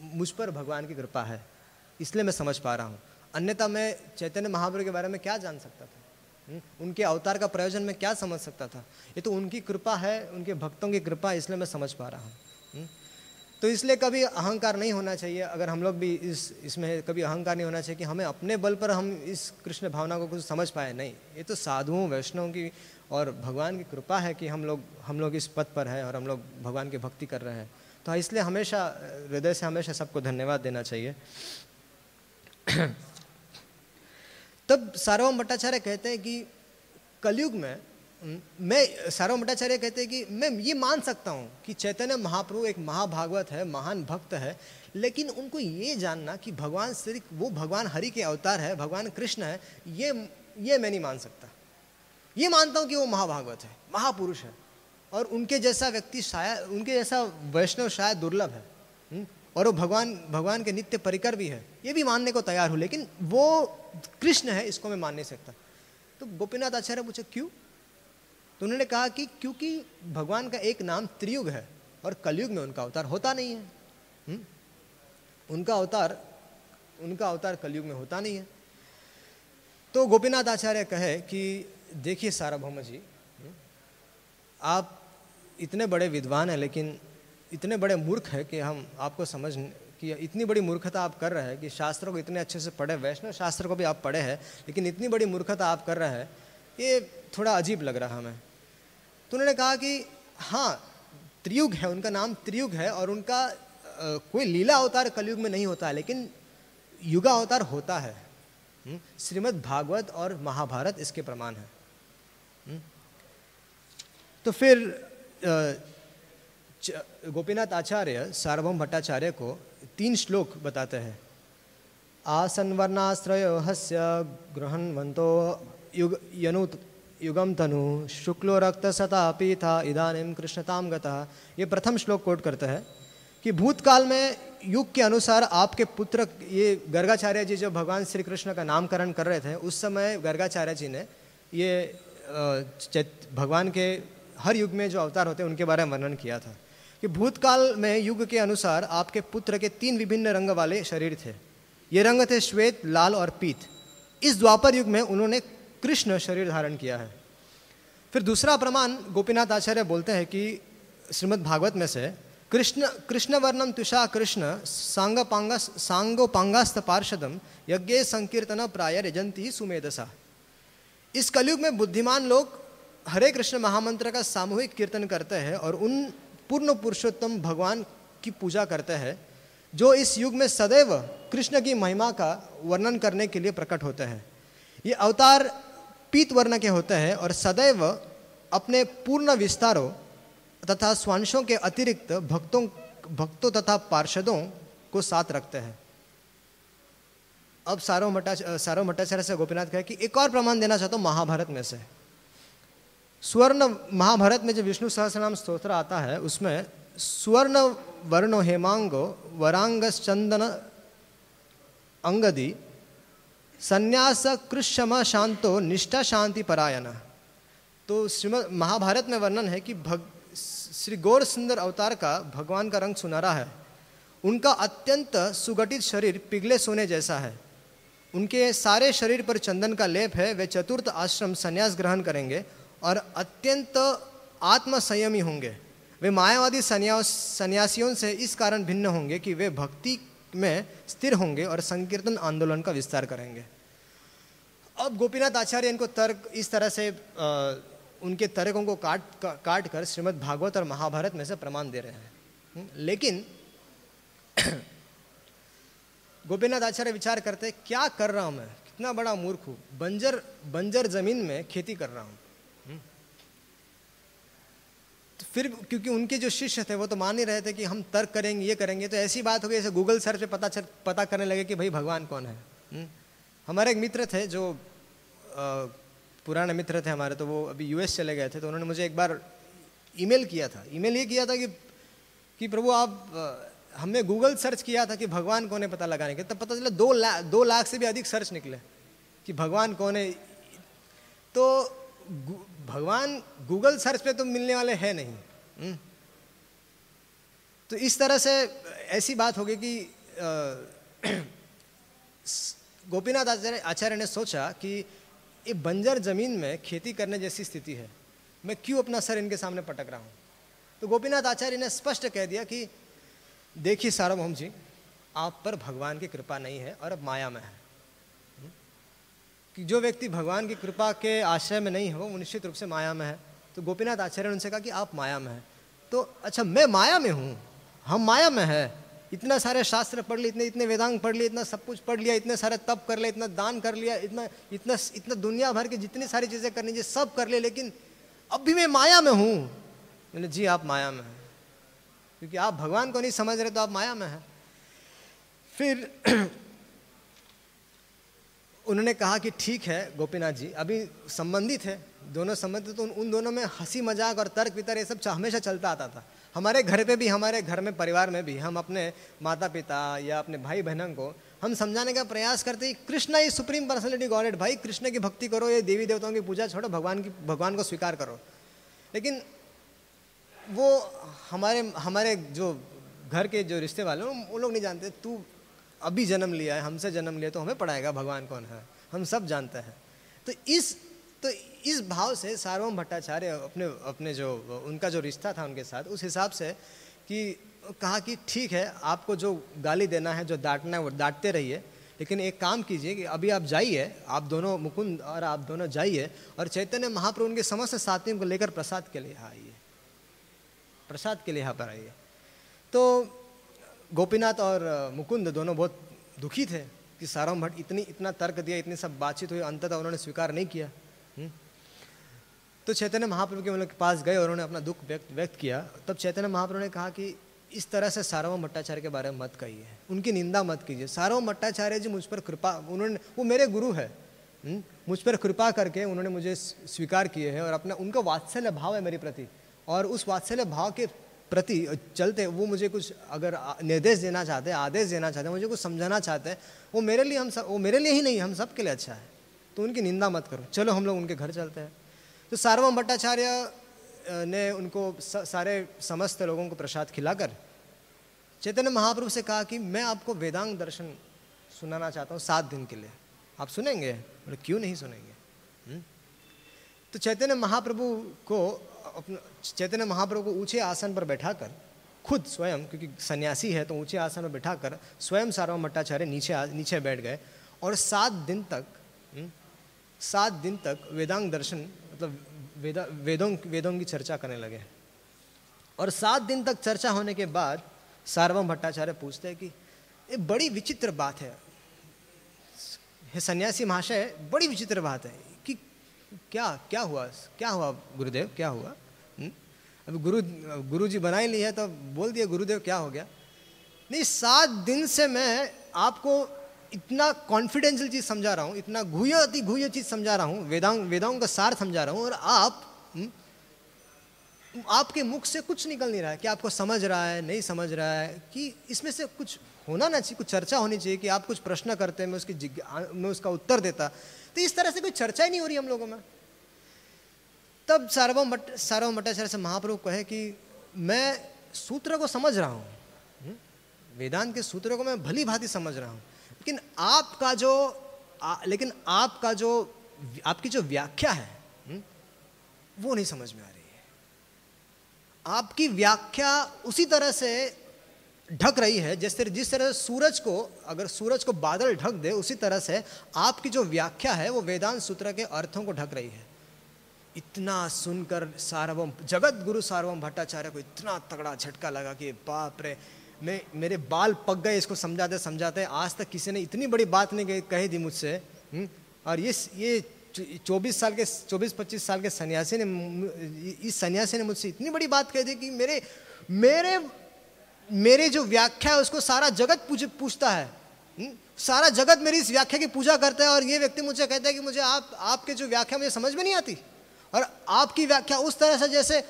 मुझ पर भगवान की कृपा है, इसलिए मैं समझ पा रहा हूँ। अन्यथा मैं चैतन्य महाप्रभु के बारे में क्या जान सकता था? हम्म, उनके अवतार का प्रयोजन मैं क्या समझ सकता था? ये तो उनकी कृपा है उनके भक्तों की कृपा इसलिए मैं समझ पा रहा हूँ। हम्म, तो इसलिए कभी अहंकार नहीं होना चाहिए। अगर हम लोग भी इस इसमें कभी अहंकार नहीं होना चाहिए कि हमें अपने बल पर हम इस कृष्ण भावना को कुछ समझ पाए नहीं। ये तो साधुओं वैष्णवों की और भगवान की कृपा है कि हम लोग हम लोग इस पद पर हैं और हम लोग भगवान की भक्ति कर रहे हैं। तो इसलिए हमेशा हृदय से हमेशा सबको धन्यवाद देना चाहिए। तब सार्वम भट्टाचार्य कहते हैं कि कलयुग में मैं सार्वम भट्टाचार्य कहते हैं कि मैं ये मान सकता हूँ कि चैतन्य महाप्रभु एक महाभागवत है, महान भक्त है, लेकिन उनको ये जानना कि भगवान श्री, वो भगवान हरि के अवतार है, भगवान कृष्ण है, ये ये मैं नहीं मान सकता ये मानता हूँ कि वो महाभागवत है, महापुरुष है, और उनके जैसा व्यक्ति शायद, उनके जैसा वैष्णव शायद दुर्लभ है? और वो भगवान भगवान के नित्य परिकर भी है। ये भी मानने को तैयार हूँ, लेकिन वो कृष्ण है, इसको मैं मान नहीं सकता तो गोपीनाथ आचार्य पूछे, क्यों? तो उन्होंने कहा कि क्योंकि भगवान का एक नाम त्रियुग है और कलयुग में उनका अवतार होता नहीं है। हुँ? उनका अवतार उनका अवतार कलयुग में होता नहीं है। तो गोपीनाथ आचार्य कहे कि, देखिए सार्वभौम जी आप इतने बड़े विद्वान हैं, लेकिन इतने बड़े मूर्ख है कि हम आपको समझ कि इतनी बड़ी मूर्खता आप कर रहे हैं कि शास्त्रों को इतने अच्छे से पढ़े वैष्णव शास्त्र को भी आप पढ़े हैं लेकिन इतनी बड़ी मूर्खता आप कर रहे हैं ये थोड़ा अजीब लग रहा हमें तो उन्होंने कहा कि हाँ त्रियुग है उनका नाम त्रियुग है और उनका आ, कोई लीला अवतार कलयुग में नहीं होता है लेकिन युगा अवतार होता है हम्म? श्रीमद् भागवत और महाभारत इसके प्रमाण है हम्म? तो फिर गोपीनाथ आचार्य सार्वभम भट्टाचार्य को तीन श्लोक बताते हैं। आसन वर्णाश्रय हस्य ग्रहणवंतो युग यनु युगम तनु शुक्लो रक्त सता पीता इदानीम कृष्णताम गता। ये प्रथम श्लोक कोट करते हैं कि भूतकाल में युग के अनुसार आपके पुत्र, ये गर्गाचार्य जी जो भगवान श्री कृष्ण का नामकरण कर रहे थे, उस समय गर्गाचार्य जी ने ये भगवान के हर युग में जो अवतार होते हैं, उनके बारे में वर्णन किया था। कि भूतकाल में युग के अनुसार आपके पुत्र के तीन विभिन्न रंग वाले शरीर थे। ये रंग थे श्वेत, लाल और पीत। इस द्वापर युग में उन्होंने कृष्ण शरीर धारण किया है। फिर दूसरा प्रमाण गोपीनाथ आचार्य बोलते हैं कि श्रीमद् भागवत में से, कृष्ण कृष्ण वर्णम तुषा कृष्ण, सांग पांगा सांगो पांगास्त पार्षदम यज्ञ संकीर्तन प्राय रजंती सुमेधसा। इस कलयुग में बुद्धिमान लोग हरे कृष्ण महामंत्र का सामूहिक कीर्तन करते हैं और उन पूर्ण पुरुषोत्तम भगवान की पूजा करते हैं, जो इस युग में सदैव कृष्ण की महिमा का वर्णन करने के लिए प्रकट होते हैं। ये अवतार पीत वर्ण के होते हैं और सदैव अपने पूर्ण विस्तारों तथा स्वांशों के अतिरिक्त भक्तों भक्तों तथा पार्षदों को साथ रखते हैं। अब सारो मटा, सारो मटाचार्य से गोपीनाथ कहे कि एक और प्रमाण देना चाहता हूँ महाभारत में से। स्वर्ण महाभारत में जो विष्णु सहस्रनाम स्तोत्र आता है, उसमें स्वर्ण वर्णो हेमांगो वरांगश्चंदन अंगदी संन्यास कृष्ण शांतो निष्ठा शांति परायण। तो श्रीमद महाभारत में वर्णन है कि भग श्री गौर सुंदर अवतार का भगवान का रंग सुनहरा है। उनका अत्यंत सुगठित शरीर पिघले सोने जैसा है। उनके सारे शरीर पर चंदन का लेप है, वे चतुर्थ आश्रम संन्यास ग्रहण करेंगे। और अत्यंत आत्मसंयमी होंगे। वे मायावादी सन्यासियों से इस कारण भिन्न होंगे कि वे भक्ति में स्थिर होंगे और संकीर्तन आंदोलन का विस्तार करेंगे। अब गोपीनाथ आचार्य इनको तर्क इस तरह से आ, उनके तर्कों को काट का, काट कर श्रीमद् भागवत और महाभारत में से प्रमाण दे रहे हैं। हम्म, लेकिन गोपीनाथ आचार्य विचार करते क्या कर रहा हूँ मैं? कितना बड़ा मूर्ख हूँ। बंजर बंजर ज़मीन में खेती कर रहा हूँ। फिर क्योंकि उनके जो शिष्य थे वो तो मान ही रहे थे कि हम तर्क करेंगे, ये करेंगे। तो ऐसी बात हो गई जैसे गूगल सर्च पे पता चल, पता करने लगे कि भाई भगवान कौन है। हम्म? हमारे एक मित्र थे जो पुराने मित्र थे हमारे तो वो अभी यूएस चले गए थे तो उन्होंने मुझे एक बार ईमेल किया था। ईमेल ये किया था कि कि प्रभु आप हमने गूगल सर्च किया था कि भगवान कौन है पता लगाने के तब पता चला दो लाख दो लाख से भी अधिक सर्च निकले कि भगवान कौन है। तो भगवान गूगल सर्च पे तो मिलने वाले हैं नहीं हम्म। तो इस तरह से ऐसी बात हो गई कि गोपीनाथ आचार्य आचार्य ने सोचा कि ये बंजर ज़मीन में खेती करने जैसी स्थिति है मैं क्यों अपना सर इनके सामने पटक रहा हूँ तो गोपीनाथ आचार्य ने स्पष्ट कह दिया कि, देखिए सार्वभौम जी, आप पर भगवान की कृपा नहीं है और अब माया में है। कि जो व्यक्ति भगवान की कृपा के आश्रय में नहीं है, वो निश्चित रूप से माया में है। तो गोपीनाथ आचार्य ने उनसे कहा कि आप माया में हैं। तो अच्छा मैं माया में हूँ, हम माया में है। इतना सारे शास्त्र पढ़ लिए, इतने इतने वेदांग पढ़ लिए, इतना सब कुछ पढ़ लिया, इतने सारे तप कर लिया इतना दान कर लिया, इतना इतना इतना दुनिया भर की जितनी सारी चीज़ें करनी चाहिए, सब कर लिए, लेकिन अब भी मैं माया में हूँ। मैंने जी, आप माया में हैं। क्योंकि आप भगवान को नहीं समझ रहे तो आप माया में हैं। फिर उन्होंने कहा कि ठीक है, गोपीनाथ जी, अभी संबंधित है, दोनों संबंधित तो उन दोनों में हँसी मज़ाक और तर्क वितर्क ये सब हमेशा चलता आता था। हमारे घर पे भी, हमारे घर में परिवार में भी, हम अपने माता पिता या अपने भाई बहनों को, हम समझाने का प्रयास करते हैं कृष्ण ही सुप्रीम पर्सनैलिटी गॉडेड भाई, कृष्ण की भक्ति करो, ये देवी देवताओं की पूजा छोड़ो, भगवान की, भगवान को स्वीकार करो। लेकिन वो हमारे हमारे जो घर के जो रिश्ते वाले वो लोग नहीं जानते, तू अभी जन्म लिया है, हमसे जन्म लिया तो हमें पढ़ाएगा भगवान कौन है? हम सब जानते हैं। तो इस तो इस भाव से सार्वम भट्टाचार्य अपने अपने जो, उनका जो रिश्ता था उनके साथ, उस हिसाब से कि कहा कि ठीक है, आपको जो गाली देना है, जो डांटना है, वो डांटते रहिए। लेकिन एक काम कीजिए कि अभी आप जाइए, आप दोनों मुकुंद और आप दोनों जाइए और चैतन्य महाप्रभु उनके समस्त साथियों को लेकर प्रसाद के लिए आइए। प्रसाद के लिए यहाँ पर आइए। तो गोपीनाथ और मुकुंद दोनों बहुत दुखी थे कि सारवम भट्ट इतनी, इतना तर्क दिया, इतनी सब बातचीत हुई, अंततः उन्होंने स्वीकार नहीं किया। हम्म? तो चैतन्य महाप्रभु के मतलब के पास गए और उन्होंने अपना दुख व्यक्त व्यक्त किया। तब चैतन्य महाप्रभु ने कहा कि इस तरह से सार्वम भट्टाचार्य के बारे में मत कहिए, उनकी निंदा मत कीजिए। सार्वम भट्टाचार्य जी मुझ पर कृपा, उन्होंने, वो मेरे गुरु है। हम्म? मुझ पर कृपा करके उन्होंने मुझे स्वीकार किए हैं और अपना, उनका वात्सल्य भाव है मेरे प्रति। और उस वात्सल्य भाव के प्रति चलते वो मुझे कुछ अगर निर्देश देना चाहते हैं, आदेश देना चाहते हैं, मुझे कुछ समझाना चाहते हैं, वो मेरे लिए हम सब, वो मेरे लिए ही नहीं, हम सब के लिए अच्छा है। तो उनकी निंदा मत करो। चलो हम लोग उनके घर चलते हैं। तो सार्वम भट्टाचार्य ने उनको सारे समस्त लोगों को प्रसाद खिलाकर चैतन्य महाप्रभु से कहा कि मैं आपको वेदांग दर्शन सुनाना चाहता हूँ सात दिन के लिए। आप सुनेंगे? बोले, क्यों नहीं सुनेंगे? हुँ? हम्म? तो चैतन्य महाप्रभु को अपना चैतन्य महाप्रभु को ऊँचे आसन पर बैठाकर खुद स्वयं क्योंकि सन्यासी है तो ऊँचे आसन पर बैठाकर स्वयं सार्वम भट्टाचार्य नीचे नीचे बैठ गए। और सात दिन तक हम्म, सात दिन तक वेदांग दर्शन मतलब वेदा वेदों वेदों की चर्चा करने लगे। और सात दिन तक चर्चा होने के बाद सार्वम भट्टाचार्य पूछते हैं कि ये बड़ी विचित्र बात है। सन्यासी महाशय बड़ी विचित्र बात है। क्या क्या हुआ? क्या हुआ गुरुदेव? क्या हुआ? हम्म? अभी गुरु गुरु जी बना ही ली है तो बोल दिया गुरुदेव क्या हो गया? नहीं सात दिन से मैं आपको इतना कॉन्फिडेंशियल चीज़ समझा रहा हूँ इतना घुय अति घुय चीज़ समझा रहा हूँ वेदांग वेदाओं का सार समझा रहा हूँ और आप हुँ? हम्म, आपके मुख से कुछ निकल नहीं रहा है कि आपको समझ रहा है नहीं समझ रहा है कि इसमें से कुछ होना ना चाहिए कुछ चर्चा होनी चाहिए कि आप कुछ प्रश्न करते हैं मैं उसकी मैं उसका उत्तर देता। तो इस तरह से कोई चर्चा ही नहीं हो रही हम लोगों में तब सार्वम भट्ट सार्वम भट्टाचार्य से महाप्रभु कहे कि मैं सूत्र को समझ रहा हूँ हम्म? वेदांत के सूत्रों को मैं भली भांति समझ रहा हूँ लेकिन आपका जो आ, लेकिन आपका जो आपकी जो व्याख्या है हम्म? वो नहीं समझ में आ रही है आपकी व्याख्या उसी तरह से ढक रही है, जिस जिस तरह सूरज को, अगर सूरज को बादल ढक दे, उसी तरह से आपकी जो व्याख्या है, वो वेदांत सूत्र के अर्थों को ढक रही है इतना सुनकर सार्वम जगत गुरु सार्वम भट्टाचार्य को इतना तगड़ा झटका लगा कि, बाप रे, मैं मेरे बाल पक गए इसको समझाते समझाते, आज तक किसी ने इतनी बड़ी बात नहीं कही थी मुझसे हम्म? और ये ये चौबीस साल के चौबीस पच्चीस साल के सन्यासी ने इस सन्यासी ने मुझसे इतनी बड़ी बात कही थी कि मेरे मेरे मेरे जो व्याख्या है, उसको सारा जगत पूछ, पूछता है। हुँ? सारा जगत मेरी इस व्याख्या की पूजा करता है और ये व्यक्ति मुझे कहता है कि मुझे आप, आपके जो व्याख्या मुझे समझ में नहीं आती। और आपकी व्याख्या उस तरह से जैसे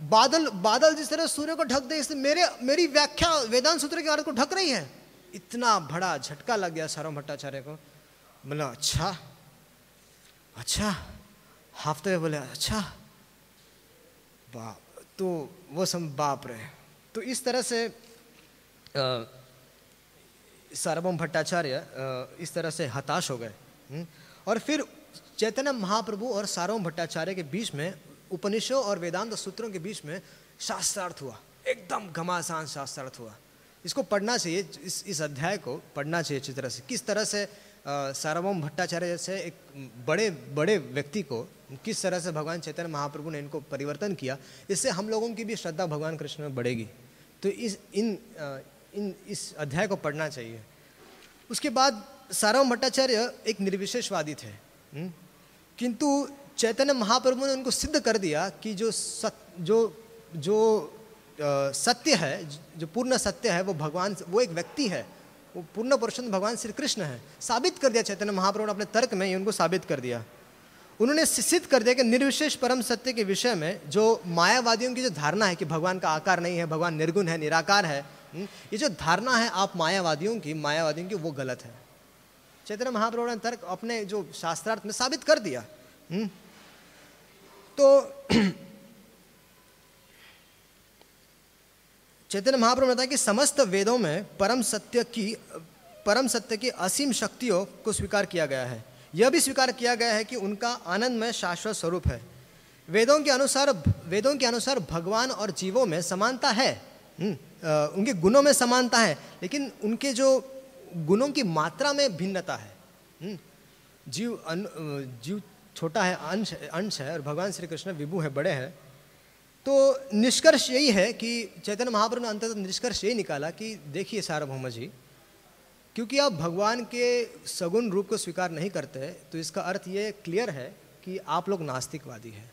बादल बादल जिस तरह सूर्य को ढक दे इसलिए मेरे, मेरी व्याख्या वेदांत सूत्र के अर्थ को ढक रही है। इतना बड़ा झटका लग गया सरम भट्टाचार्य को। बोला अच्छा अच्छा हफ़्ते बोले अच्छा बाप तो वो सब बाप रहे तो इस तरह से सार्वभौम भट्टाचार्य इस तरह से हताश हो गए हम्म? और फिर चैतन्य महाप्रभु और सार्वभौम भट्टाचार्य के बीच में, उपनिषदों और वेदांत सूत्रों के बीच में शास्त्रार्थ हुआ, एकदम घमासान शास्त्रार्थ हुआ इसको पढ़ना चाहिए, इस इस अध्याय को पढ़ना चाहिए अच्छी तरह से किस तरह से सार्वभौम भट्टाचार्य जैसे एक बड़े बड़े व्यक्ति को, किस तरह से भगवान चैतन्य महाप्रभु ने इनको परिवर्तन किया, इससे हम लोगों की भी श्रद्धा भगवान कृष्ण में बढ़ेगी तो इस, इन इन, इस अध्याय को पढ़ना चाहिए उसके बाद सार्वभौम भट्टाचार्य एक निर्विशेषवादी थे हम्म? किंतु चैतन्य महाप्रभु ने उनको सिद्ध कर दिया कि जो सत, जो जो सत्य है, जो पूर्ण सत्य है, वो भगवान वो एक व्यक्ति है, वो पूर्ण पुरुषोत्तम भगवान श्री कृष्ण है, साबित कर दिया चैतन्य महाप्रभु ने अपने तर्क में ही उनको साबित कर दिया उन्होंने सिद्ध कर दिया कि निर्विशेष परम सत्य के विषय में जो मायावादियों की जो धारणा है कि भगवान का आकार नहीं है भगवान निर्गुण है निराकार है हम्म, ये जो धारणा है आप मायावादियों की मायावादियों की वो गलत है। चैतन्य महाप्रभु ने तर्क अपने जो शास्त्रार्थ में साबित कर दिया हम्म, तो चैतन्य महाप्रभु ने बताया कि समस्त वेदों में परम सत्य की परम सत्य की असीम शक्तियों को स्वीकार किया गया है। यह भी स्वीकार किया गया है कि उनका आनंदमय शाश्वत स्वरूप है। वेदों के अनुसार वेदों के अनुसार भगवान और जीवों में समानता है। हम्म, उनके गुणों में समानता है लेकिन उनके जो गुणों की मात्रा में भिन्नता है। जीव अन, जीव छोटा है अंश अंश है और भगवान श्री कृष्ण विभु है बड़े हैं। तो निष्कर्ष यही है कि चैतन्य महाप्रभु ने अंततः निष्कर्ष यही निकाला कि देखिए सार्वभौम जी क्योंकि आप भगवान के सगुण रूप को स्वीकार नहीं करते तो इसका अर्थ ये क्लियर है कि आप लोग नास्तिकवादी हैं।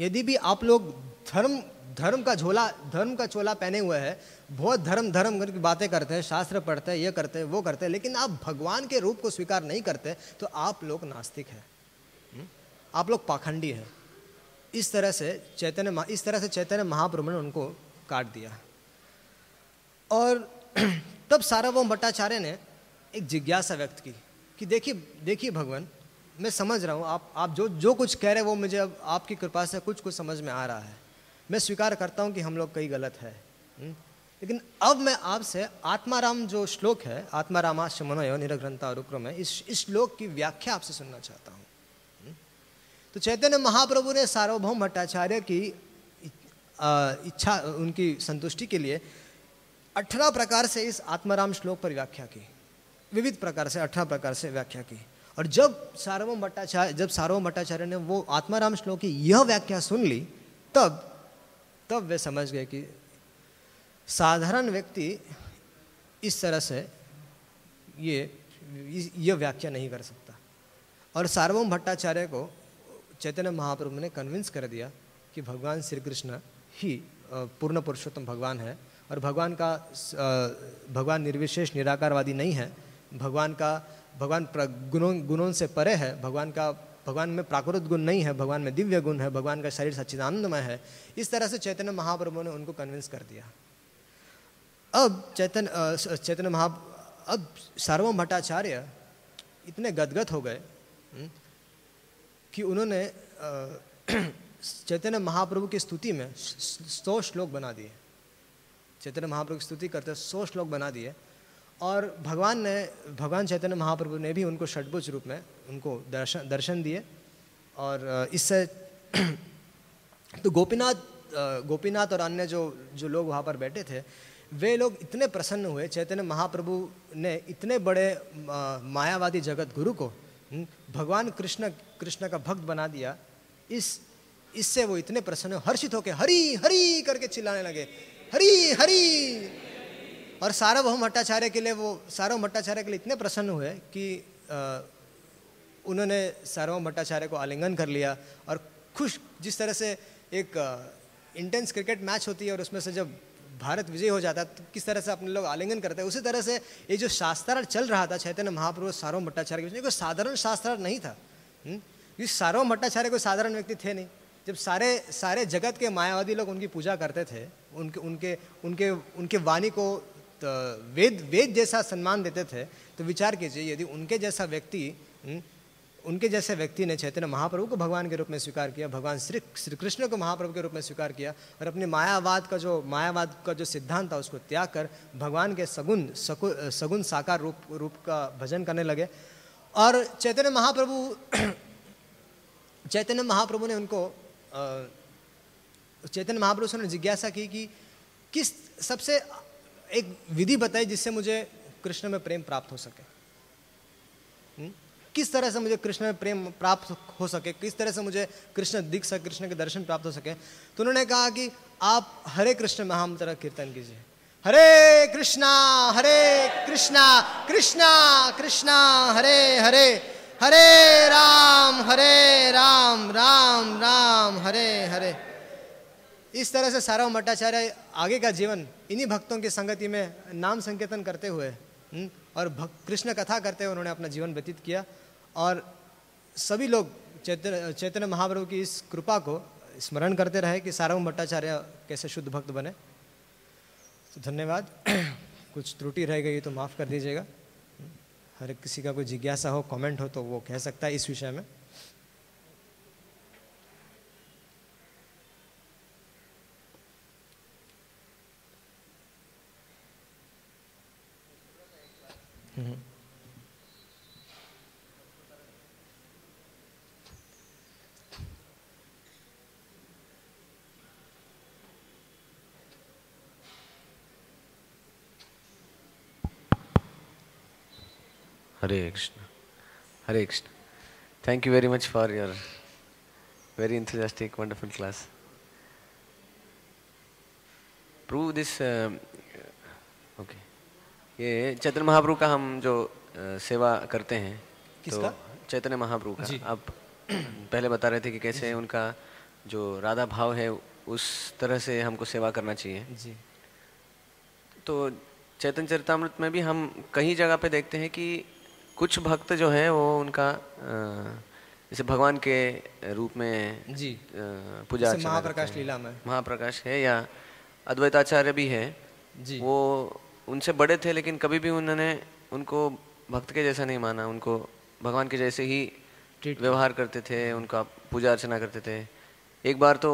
यदि भी आप लोग धर्म धर्म का झोला, धर्म का चोला पहने हुए हैं, बहुत धर्म धर्म करके बातें करते हैं, शास्त्र पढ़ते हैं, ये करते हैं, वो करते हैं, लेकिन आप भगवान के रूप को स्वीकार नहीं करते तो आप लोग नास्तिक हैं। हम्म? आप लोग पाखंडी हैं। इस तरह से चैतन्य इस तरह से चैतन्य महाप्रभु ने उनको काट दिया। और तब सारावोम भट्टाचार्य ने एक जिज्ञासा व्यक्त की कि देखिए देखिए भगवान, मैं समझ रहा हूँ, आप आप जो जो कुछ कह रहे हैं वो मुझे अब आपकी कृपा से कुछ कुछ समझ में आ रहा है मैं स्वीकार करता हूँ कि हम लोग कई गलत है हम्म? लेकिन अब मैं आपसे आत्माराम जो श्लोक है आत्मारामाश मनोय निरग्रंथा अनुक्रम है इस इस श्लोक की व्याख्या आपसे सुनना चाहता हूँ हम्म? तो चैतन्य महाप्रभु ने सार्वभौम भट्टाचार्य की इच्छा, उनकी संतुष्टि के लिए अठारह प्रकार से इस आत्माराम श्लोक पर व्याख्या की विविध प्रकार से, अठारह प्रकार से व्याख्या की। और जब सार्वम भट्टाचार्य, जब सार्वम भट्टाचार्य ने वो आत्माराम श्लोक की यह व्याख्या सुन ली, तब तब वे समझ गए कि साधारण व्यक्ति इस तरह से ये यह व्याख्या नहीं कर सकता। और सार्वम भट्टाचार्य को चैतन्य महाप्रभु ने कन्विंस कर दिया कि भगवान श्री कृष्ण ही पूर्ण पुरुषोत्तम भगवान है और भगवान का भगवान निर्विशेष निराकारवादी नहीं है। भगवान का भगवान गुणों गुणों से परे है भगवान का भगवान में प्राकृत गुण नहीं है भगवान में दिव्य गुण है भगवान का शरीर सच्चिदानंदमय है इस तरह से चैतन्य महाप्रभु ने उनको कन्विंस कर दिया। अब चैतन्य चैतन्य महा अब सार्वम भट्टाचार्य इतने गदगद हो गए हम्म, कि उन्होंने चैतन्य महाप्रभु की स्तुति में सौ श्लोक बना दिए। चैतन्य महाप्रभु की स्तुति करते सौ श्लोक बना दिए। और भगवान ने, भगवान चैतन्य महाप्रभु ने भी उनको षटभुज रूप में उनको दर्शन दर्शन दिए। और इससे तो गोपीनाथ गोपीनाथ और अन्य जो जो लोग वहाँ पर बैठे थे, वे लोग इतने प्रसन्न हुए, चैतन्य महाप्रभु ने इतने बड़े मायावादी जगत गुरु को भगवान कृष्ण कृष्ण का भक्त बना दिया। इस, इससे वो इतने प्रसन्न, हर्षित होकर हरी हरी करके चिल्लाने लगे, हरी हरी। और सार्वभौम भट्टाचार्य के लिए वो सार्वभौम भट्टाचार्य के लिए इतने प्रसन्न हुए कि आ, उन्होंने सार्वभौम भट्टाचार्य को आलिंगन कर लिया और खुश जिस तरह से एक इंटेंस क्रिकेट मैच होती है और उसमें से जब भारत विजय हो जाता है तो किस तरह से अपने लोग आलिंगन करते हैं उसी तरह से ये जो शास्त्रार्थ चल रहा था चैतन्य महाप्रभु सार्वभौम भट्टाचार्य के कोई साधारण शास्त्रार्थ नहीं था हम्म? क्योंकि सार्वभौम भट्टाचार्य कोई साधारण व्यक्ति थे नहीं जब सारे सारे जगत के मायावादी लोग उनकी पूजा करते थे उनके उनके उनके उनके वाणी को तो वेद वेद जैसा सम्मान देते थे तो विचार कीजिए यदि उनके जैसा व्यक्ति हम्म, उनके जैसे व्यक्ति ने चैतन्य महाप्रभु को भगवान के रूप में स्वीकार किया भगवान श्री श्री कृष्ण को महाप्रभु के रूप में स्वीकार किया और अपने मायावाद का जो मायावाद का जो सिद्धांत था उसको त्याग कर भगवान के सगुन सगुन साकार रूप रूप का भजन करने लगे और चैतन्य महाप्रभु चैतन्य महाप्रभु ने उनको चैतन्य महाप्रभु से उन्होंने जिज्ञासा की कि किस सबसे एक विधि बताई जिससे मुझे कृष्ण में प्रेम प्राप्त हो सके हुँ? हम्म? किस तरह से मुझे कृष्ण में प्रेम प्राप्त हो सके किस तरह से मुझे कृष्ण दिख सके, कृष्ण के दर्शन प्राप्त हो सके तो उन्होंने कहा कि आप हरे कृष्ण महामंत्र कीर्तन कीजिए हरे कृष्णा हरे कृष्णा कृष्णा कृष्णा, हरे हरे हरे राम हरे राम राम राम, हरे हरे इस तरह से सारा भट्टाचार्य आगे का जीवन इन्हीं भक्तों की संगति में नाम संकीर्तन करते हुए हम्म, और भक्त कृष्ण कथा करते हुए उन्होंने अपना जीवन व्यतीत किया। और सभी लोग चैतन्य चैतन्य महाप्रभु की इस कृपा को स्मरण करते रहे कि सारा भट्टाचार्य कैसे शुद्ध भक्त बने। तो धन्यवाद। कुछ त्रुटि रह गई तो माफ़ कर दीजिएगा। हर किसी का कोई जिज्ञासा हो कमेंट हो तो वो कह सकता है इस विषय में। Hare Krishna. Hare Krishna. Thank you very much for your very enthusiastic, wonderful class. Prove this. Um, okay. ये चैतन्य महाप्रभु का हम जो अ, सेवा करते हैं किसका? तो चैतन्य महाप्रभु का। आप पहले बता रहे थे कि कैसे उनका जो राधा भाव है उस तरह से हमको सेवा करना चाहिए जी तो चैतन्य चरितमृत में भी हम कई जगह पे देखते हैं कि कुछ भक्त जो हैं वो उनका जैसे भगवान के रूप में जी। पूजा महाप्रकाश लीला में। महाप्रकाश है या अद्वैताचार्य भी है। जी। वो उनसे बड़े थे लेकिन कभी भी उन्होंने उनको भक्त के जैसा नहीं माना। उनको भगवान के जैसे ही व्यवहार करते थे उनका पूजा अर्चना करते थे। एक बार तो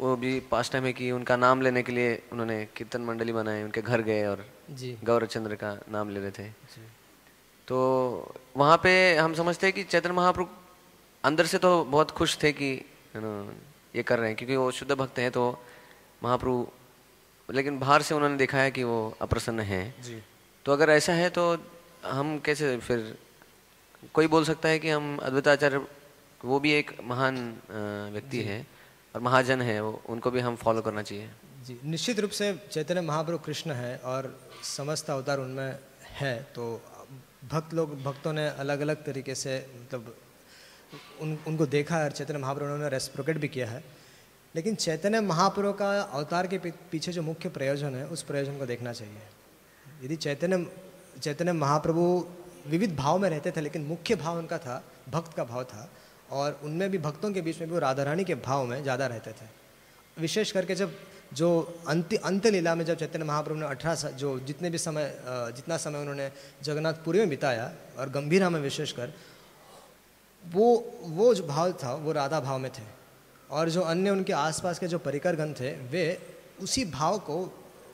वो भी पास टाइम है कि उनका नाम लेने के लिए उन्होंने कीर्तन मंडली बनाई उनके घर गए और जी। गौरचंद्र का नाम ले रहे थे। जी। तो वहाँ पे हम समझते हैं कि चैतन्य महाप्रभु अंदर से तो बहुत खुश थे कि ये कर रहे हैं क्योंकि वो शुद्ध भक्त हैं तो महाप्रभु लेकिन बाहर से उन्होंने देखा है कि वो अप्रसन्न हैं। जी। तो अगर ऐसा है तो हम कैसे फिर कोई बोल सकता है कि हम अद्वैताचार्य वो भी एक महान व्यक्ति है और महाजन है वो उनको भी हम फॉलो करना चाहिए। जी निश्चित रूप से चैतन्य महाप्रभु कृष्ण है और समस्त अवतार उनमें है तो भक्त लोग, भक्तों ने अलग अलग तरीके से मतलब उन, उनको देखा है और चैतन्य महाप्रभु उन्होंने रेस्प्रोकेट भी किया है। लेकिन चैतन्य महाप्रभु का अवतार के पीछे जो मुख्य प्रयोजन है, उस प्रयोजन को देखना चाहिए। यदि चैतन्य चैतन्य महाप्रभु विविध भाव में रहते थे, लेकिन मुख्य भाव उनका था, भक्त का भाव था, और उनमें भी, भक्तों के बीच में भी वो राधा रानी के भाव में ज़्यादा रहते थे। विशेष करके जब जो अंत अंत लीला में जब चैतन्य महाप्रभु ने अठारह जो जितने भी समय जितना समय उन्होंने जगन्नाथपुरी में बिताया और गंभीरा में विशेषकर वो वो जो भाव था, वो राधा भाव में थे और जो अन्य उनके आसपास के जो परिकरगण थे, वे उसी भाव को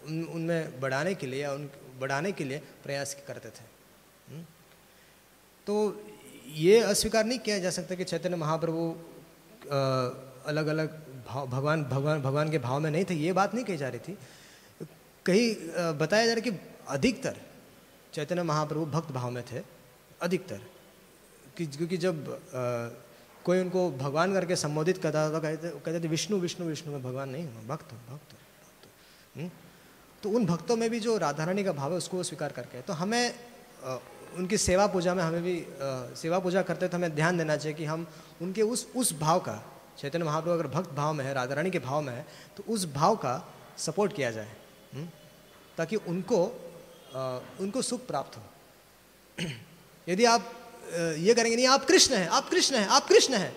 उन, उनमें बढ़ाने के लिए या उन, बढ़ाने के लिए प्रयास करते थे हम्म? तो ये अस्वीकार नहीं किया जा सकता कि चैतन्य महाप्रभु अलग अलग भाव भगवान भगवान भगवान के भाव में नहीं थे ये बात नहीं कही जा रही थी। कहीं बताया जा रहा है कि अधिकतर चैतन्य महाप्रभु भक्त भाव में थे अधिकतर। कि क्योंकि जब अ, कोई उनको भगवान करके संबोधित करता था तो कहते कहते थे विष्णु विष्णु विष्णु में भगवान नहीं हूँ भक्त हूँ भक्त हूँ भक्त हम्म? तो उन भक्तों में भी जो राधा रानी का भाव है उसको स्वीकार करके तो हमें उनकी सेवा पूजा में हमें भी सेवा पूजा करते तो हमें ध्यान देना चाहिए कि हम उनके उस उस भाव का चैतन्य महाप्रभु अगर भक्त भाव में है राधा रानी के भाव में है तो उस भाव का सपोर्ट किया जाए हम्म? ताकि उनको अ, उनको सुख प्राप्त हो यदि आप ये करेंगे नहीं आप कृष्ण हैं आप कृष्ण हैं आप कृष्ण हैं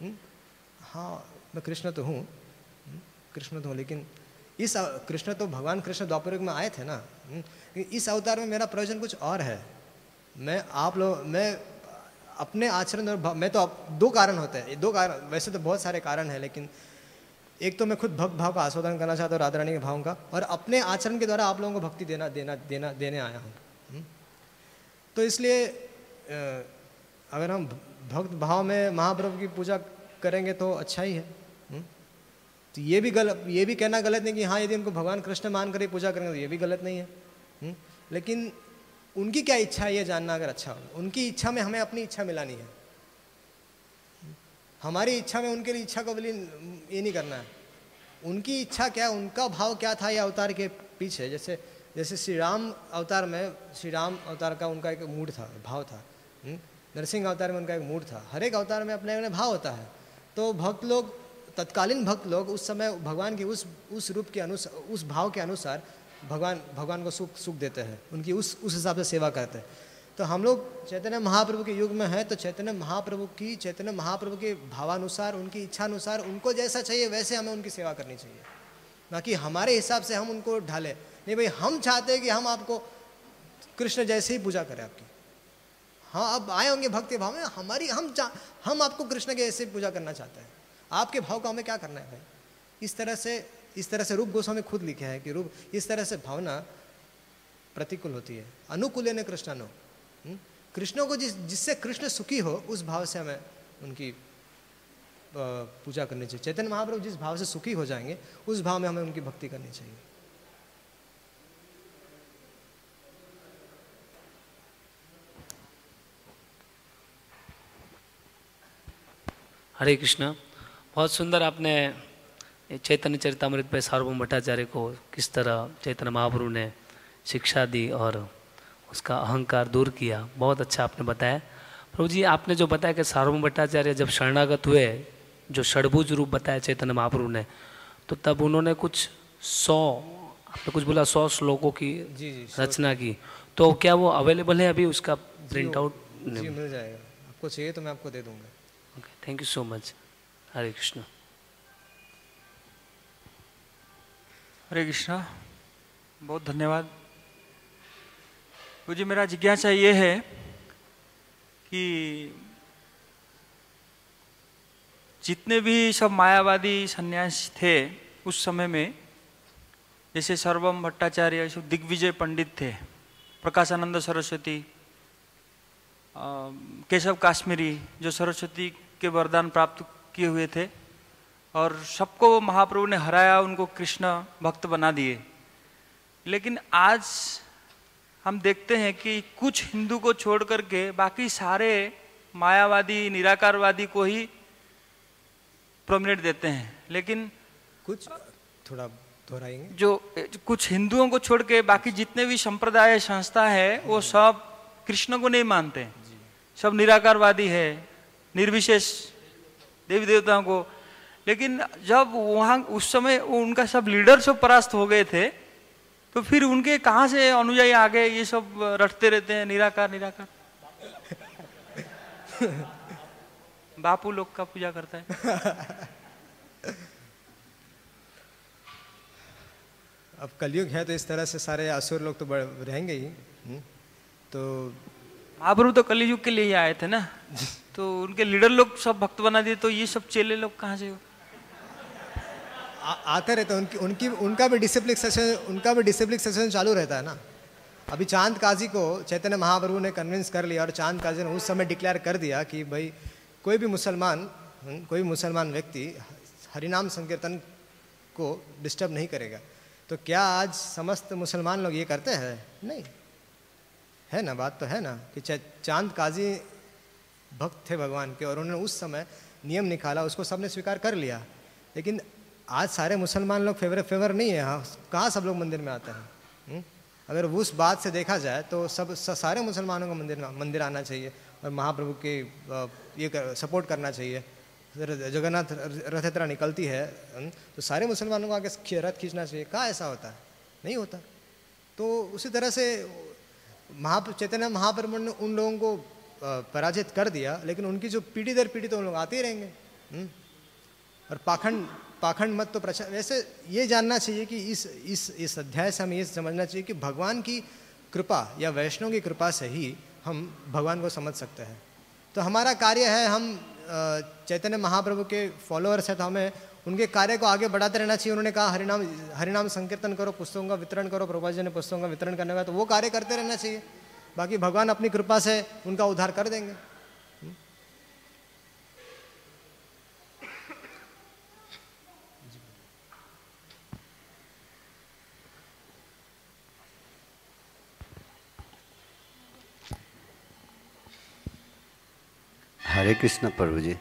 हम्म? हाँ मैं कृष्ण तो हूँ हम्म? कृष्ण तो हूँ लेकिन इस कृष्ण तो भगवान कृष्ण द्वापर में आए थे ना इस अवतार में मेरा प्रयोजन कुछ और है मैं आप लोग मैं अपने आचरण और मैं तो दो कारण होते हैं दो कारण वैसे तो बहुत सारे कारण हैं, लेकिन एक तो मैं खुद भक्त भाव का आस्वादन करना चाहता हूँ राधा रानी के भावों का, और अपने आचरण के द्वारा आप लोगों को भक्ति देना देना देना देने आया हूँ हम्म? तो इसलिए अगर हम भक्त भाव में महाप्रभु की पूजा करेंगे तो अच्छा ही है हम्म? तो ये भी गलत ये भी कहना गलत नहीं कि हाँ यदि उनको भगवान कृष्ण मान कर ही पूजा करेंगे तो ये भी गलत नहीं है हम्म? लेकिन उनकी क्या इच्छा है ये जानना अगर अच्छा हो? उनकी इच्छा में हमें अपनी इच्छा मिलानी है। हमारी इच्छा में उनके लिए इच्छा को विलीन, ये नहीं करना है। उनकी इच्छा क्या, उनका भाव क्या था ये अवतार के पीछे? जैसे जैसे श्री राम अवतार में, श्री राम अवतार का उनका एक मूड था, भाव था। हम्म? नरसिंह अवतार में उनका एक मूड था। हर एक अवतार में अपने अपने भाव होता है। तो भक्त लोग, तत्कालीन भक्त लोग उस समय भगवान के उस उस रूप के अनुसार उस भाव के अनुसार भगवान भगवान को सुख सुख देते हैं। उनकी उस उस हिसाब से सेवा करते हैं। तो हम लोग चैतन्य महाप्रभु के युग में हैं तो चैतन्य महाप्रभु की, चैतन्य महाप्रभु के भावानुसार, उनकी इच्छानुसार, उनको जैसा चाहिए, वैसे हमें उनकी सेवा करनी चाहिए। ना कि हमारे हिसाब से हम उनको ढाले। नहीं भाई, हम चाहते हैं कि हम आपको कृष्ण जैसे ही पूजा करें आपकी। हाँ अब आए होंगे भक्ति भाव में, हमारी, हम चा, हम आपको कृष्ण के ऐसे पूजा करना चाहते हैं। आपके भाव का हमें क्या करना है भाई? इस तरह से इस तरह से रूप गोस्वामी खुद लिखे हैं कि रूप, इस तरह से भावना प्रतिकूल होती है। अनुकूल ने कृष्णानो हम्म? कृष्ण को जिस, जिससे कृष्ण सुखी हो, उस भाव से हमें उनकी पूजा करनी चाहिए। चैतन्य महाप्रभु जिस भाव से सुखी हो जाएँगे, उस भाव में हमें उनकी भक्ति करनी चाहिए। हरे कृष्ण, बहुत सुंदर आपने चैतन्य चरितमृत पे सार्वभम भट्टाचार्य को किस तरह चैतन्य महाप्रभु ने शिक्षा दी और उसका अहंकार दूर किया बहुत अच्छा आपने बताया। प्रभु जी आपने जो बताया कि सार्वभौम भट्टाचार्य जब शरणागत हुए जो षडभुज रूप बताया चैतन्य महाप्रभु ने तो तब उन्होंने कुछ सौ आपने कुछ बोला सौ श्लोकों की जी जी रचना की। तो क्या वो अवेलेबल है अभी उसका प्रिंट आउट मिल जाएगा। आपको चाहिए तो मैं आपको दे दूँगा। Okay thank you so much Hare Krishna. Hare Krishna, बहुत धन्यवाद। मुझे मेरा जिज्ञासा ये है कि जितने भी सब मायावादी सन्यासी थे उस समय में, जैसे सर्वम भट्टाचार्य सब दिग्विजय पंडित थे, प्रकाशानंद सरस्वती केशव काश्मीरी, जो सरस्वती के वरदान प्राप्त किए हुए थे और सबको महाप्रभु ने हराया उनको कृष्ण भक्त बना दिए। लेकिन आज हम देखते हैं कि कुछ हिंदू को छोड़ करके बाकी सारे मायावादी निराकारवादी को ही प्रोमिनेट देते हैं। लेकिन कुछ थोड़ा दोहराएँगे? जो कुछ हिंदुओं को छोड़ के बाकी जितने भी संप्रदाय संस्था है वो सब कृष्ण को नहीं मानते। सब निराकारवादी है निर्विशेष देवी देवताओं को लेकिन जब वहाँ उस समय उनका सब लीडर सब परास्त हो गए थे तो फिर उनके कहाँ से अनुयायी आ गए? ये सब रटते रहते हैं निराकार निराकार। बापू लोग का पूजा करता है। अब कलयुग है तो इस तरह से सारे असुर लोग तो रहेंगे ही। हम्म। तो महाप्रभु तो कलयुग के लिए ही आए थे ना? तो उनके लीडर लोग सब भक्त बना दिए तो ये सब चेले लोग कहाँ से आते रहते हैं। उनकी उनकी उनका भी डिसिप्लिन सेशन उनका भी डिसिप्लिन सेशन चालू रहता है ना। अभी चाँद काजी को चैतन्य महाप्रभु ने कन्विंस कर लिया और चाँद काजी ने उस समय डिक्लेयर कर दिया कि भाई कोई भी मुसलमान हम्म, कोई भी मुसलमान व्यक्ति हरिनाम संकीर्तन को डिस्टर्ब नहीं करेगा। तो क्या आज समस्त मुसलमान लोग ये करते हैं? नहीं। है ना बात तो है ना कि चाँद काजी भक्त थे भगवान के और उन्होंने उस समय नियम निकाला उसको सबने स्वीकार कर लिया। लेकिन आज सारे मुसलमान लोग फेवर फेवर नहीं है हाँ। कहाँ सब लोग मंदिर में आते हैं? हम्म? अगर उस बात से देखा जाए तो सब सारे मुसलमानों को मंदिर मंदिर आना चाहिए और महाप्रभु के ये कर, सपोर्ट करना चाहिए। जगन्नाथ रथ यात्रा निकलती है हम्म, तो सारे मुसलमानों को आगे रथ खींचना चाहिए। कहाँ ऐसा होता है? नहीं होता। तो उसी तरह से महा चैतन्य महाप्रभु ने उन लोगों को पराजित कर दिया लेकिन उनकी जो पीढ़ी दर पीढ़ी तो उन लोग आते ही रहेंगे। हम्म? और पाखंड पाखंड मत तो प्रचार वैसे ये जानना चाहिए कि इस इस इस अध्याय से हमें ये समझना चाहिए कि भगवान की कृपा या वैष्णव की कृपा से ही हम भगवान को समझ सकते हैं। तो हमारा कार्य है हम चैतन्य महाप्रभु के फॉलोअर्स हैं तो हमें उनके कार्य को आगे बढ़ाते रहना चाहिए। उन्होंने कहा, हरिनाम हरिनाम संकीर्तन करो, पुस्तकों का वितरण करो प्रभा जी ने पुस्तकों का वितरण करने का तो वो कार्य करते रहना चाहिए। बाकी भगवान अपनी कृपा से उनका उद्धार कर देंगे। हरे कृष्ण प्रभु जी।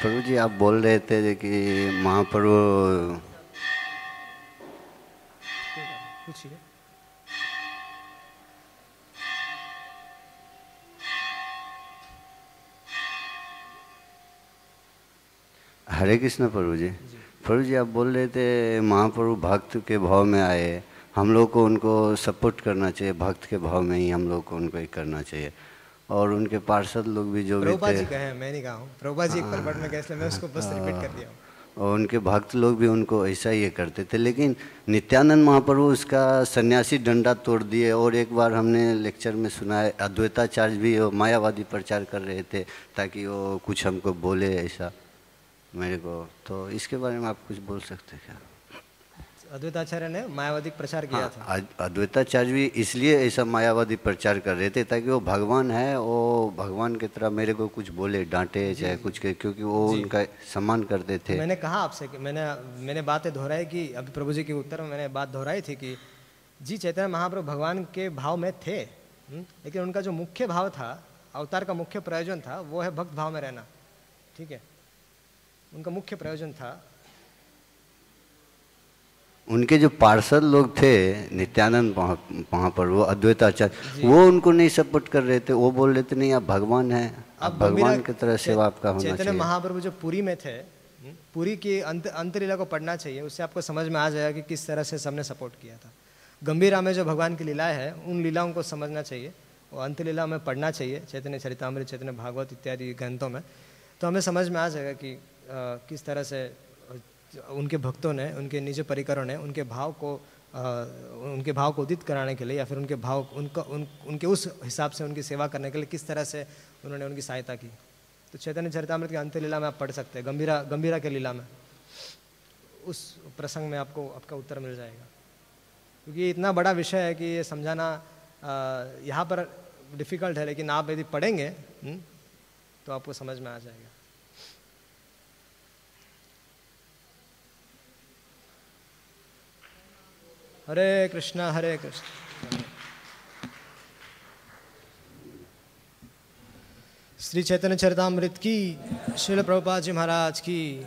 प्रभु जी, आप बोल रहे थे कि महाप्रभु हरे कृष्ण प्रभु जी। प्रभु जी, आप बोल रहे थे महाप्रभु भक्त के भाव में आए। हम लोग को उनको सपोर्ट करना चाहिए, भक्त के भाव में ही हम लोग को उनको करना चाहिए। और उनके पार्षद लोग भी जो भी थे। जी कहे मैं नहीं कहा हूँ। प्रभुपा जी एक में गए मैं उसको बस रिपीट कर दिया और उनके भक्त लोग भी उनको ऐसा ही करते थे। लेकिन नित्यानंद महाप्रभु उसका सन्यासी डंडा तोड़ दिए और एक बार हमने लेक्चर में सुना है अद्वैताचार्य भी मायावादी प्रचार कर रहे थे ताकि वो कुछ हमको बोले ऐसा मेरे को। तो इसके बारे में आप कुछ बोल सकते क्या? अद्वैताचार्य ने मायावादी प्रचार किया था। हाँ, अद- अद्वैताचार्य भी इसलिए ऐसा मायावादी प्रचार कर रहे थे ताकि वो भगवान है वो भगवान की तरह मेरे को कुछ बोले डांटे चाहे कुछ के क्योंकि वो उनका सम्मान करते थे। मैंने कहा आपसे कि मैंने मैंने बातें दोहराई कि अभी प्रभु जी के उत्तर में मैंने बात दोहराई थी कि जी चैतन्य महाप्रभु भगवान के भाव में थे हम्म, लेकिन उनका जो मुख्य भाव था अवतार का मुख्य प्रयोजन था वो है भक्त भाव में रहना ठीक है? उनका मुख्य प्रयोजन था उनके जो पार्षद लोग थे नित्यानंद वहाँ पर वो अद्वैताचार्य वो उनको नहीं सपोर्ट कर रहे थे। वो बोल रहे थे नहीं आप भगवान हैं। आप भगवान की तरह सेवा आपका होना चैतन्य चाहिए। महाप्रभु जो पुरी में थे पुरी की अंत अंतलीला को पढ़ना चाहिए उससे आपको समझ में आ जाएगा कि किस तरह से सबने सपोर्ट किया था। गंभीरा में जो भगवान की लीलाएँ हैं उन लीलाओं को समझना चाहिए और अंतलीला में पढ़ना चाहिए चैतन्य चरितामृत चैतन्य भागवत इत्यादि ग्रंथों में। तो हमें समझ में आ जाएगा कि अ, किस तरह से उनके भक्तों ने उनके निज परिकरों ने उनके भाव को अ, उनके भाव को उदित कराने के लिए या फिर उनके भाव उनका उन, उनके उस हिसाब से उनकी सेवा करने के लिए किस तरह से उन्होंने उनकी सहायता की। तो चैतन्य चरितामृत के अंत्य लीला में आप पढ़ सकते हैं गंभीरा गंभीरा के लीला में। उस प्रसंग में आपको आपका उत्तर मिल जाएगा। क्योंकि ये इतना बड़ा विषय है कि ये समझाना यहाँ पर डिफ़िकल्ट है लेकिन आप यदि पढ़ेंगे हम्म, तो आपको समझ में आ जाएगा। हरे कृष्णा हरे कृष्ण। श्री चैतन्य चरतामृत की शिल प्रभुपाद जी महाराज की।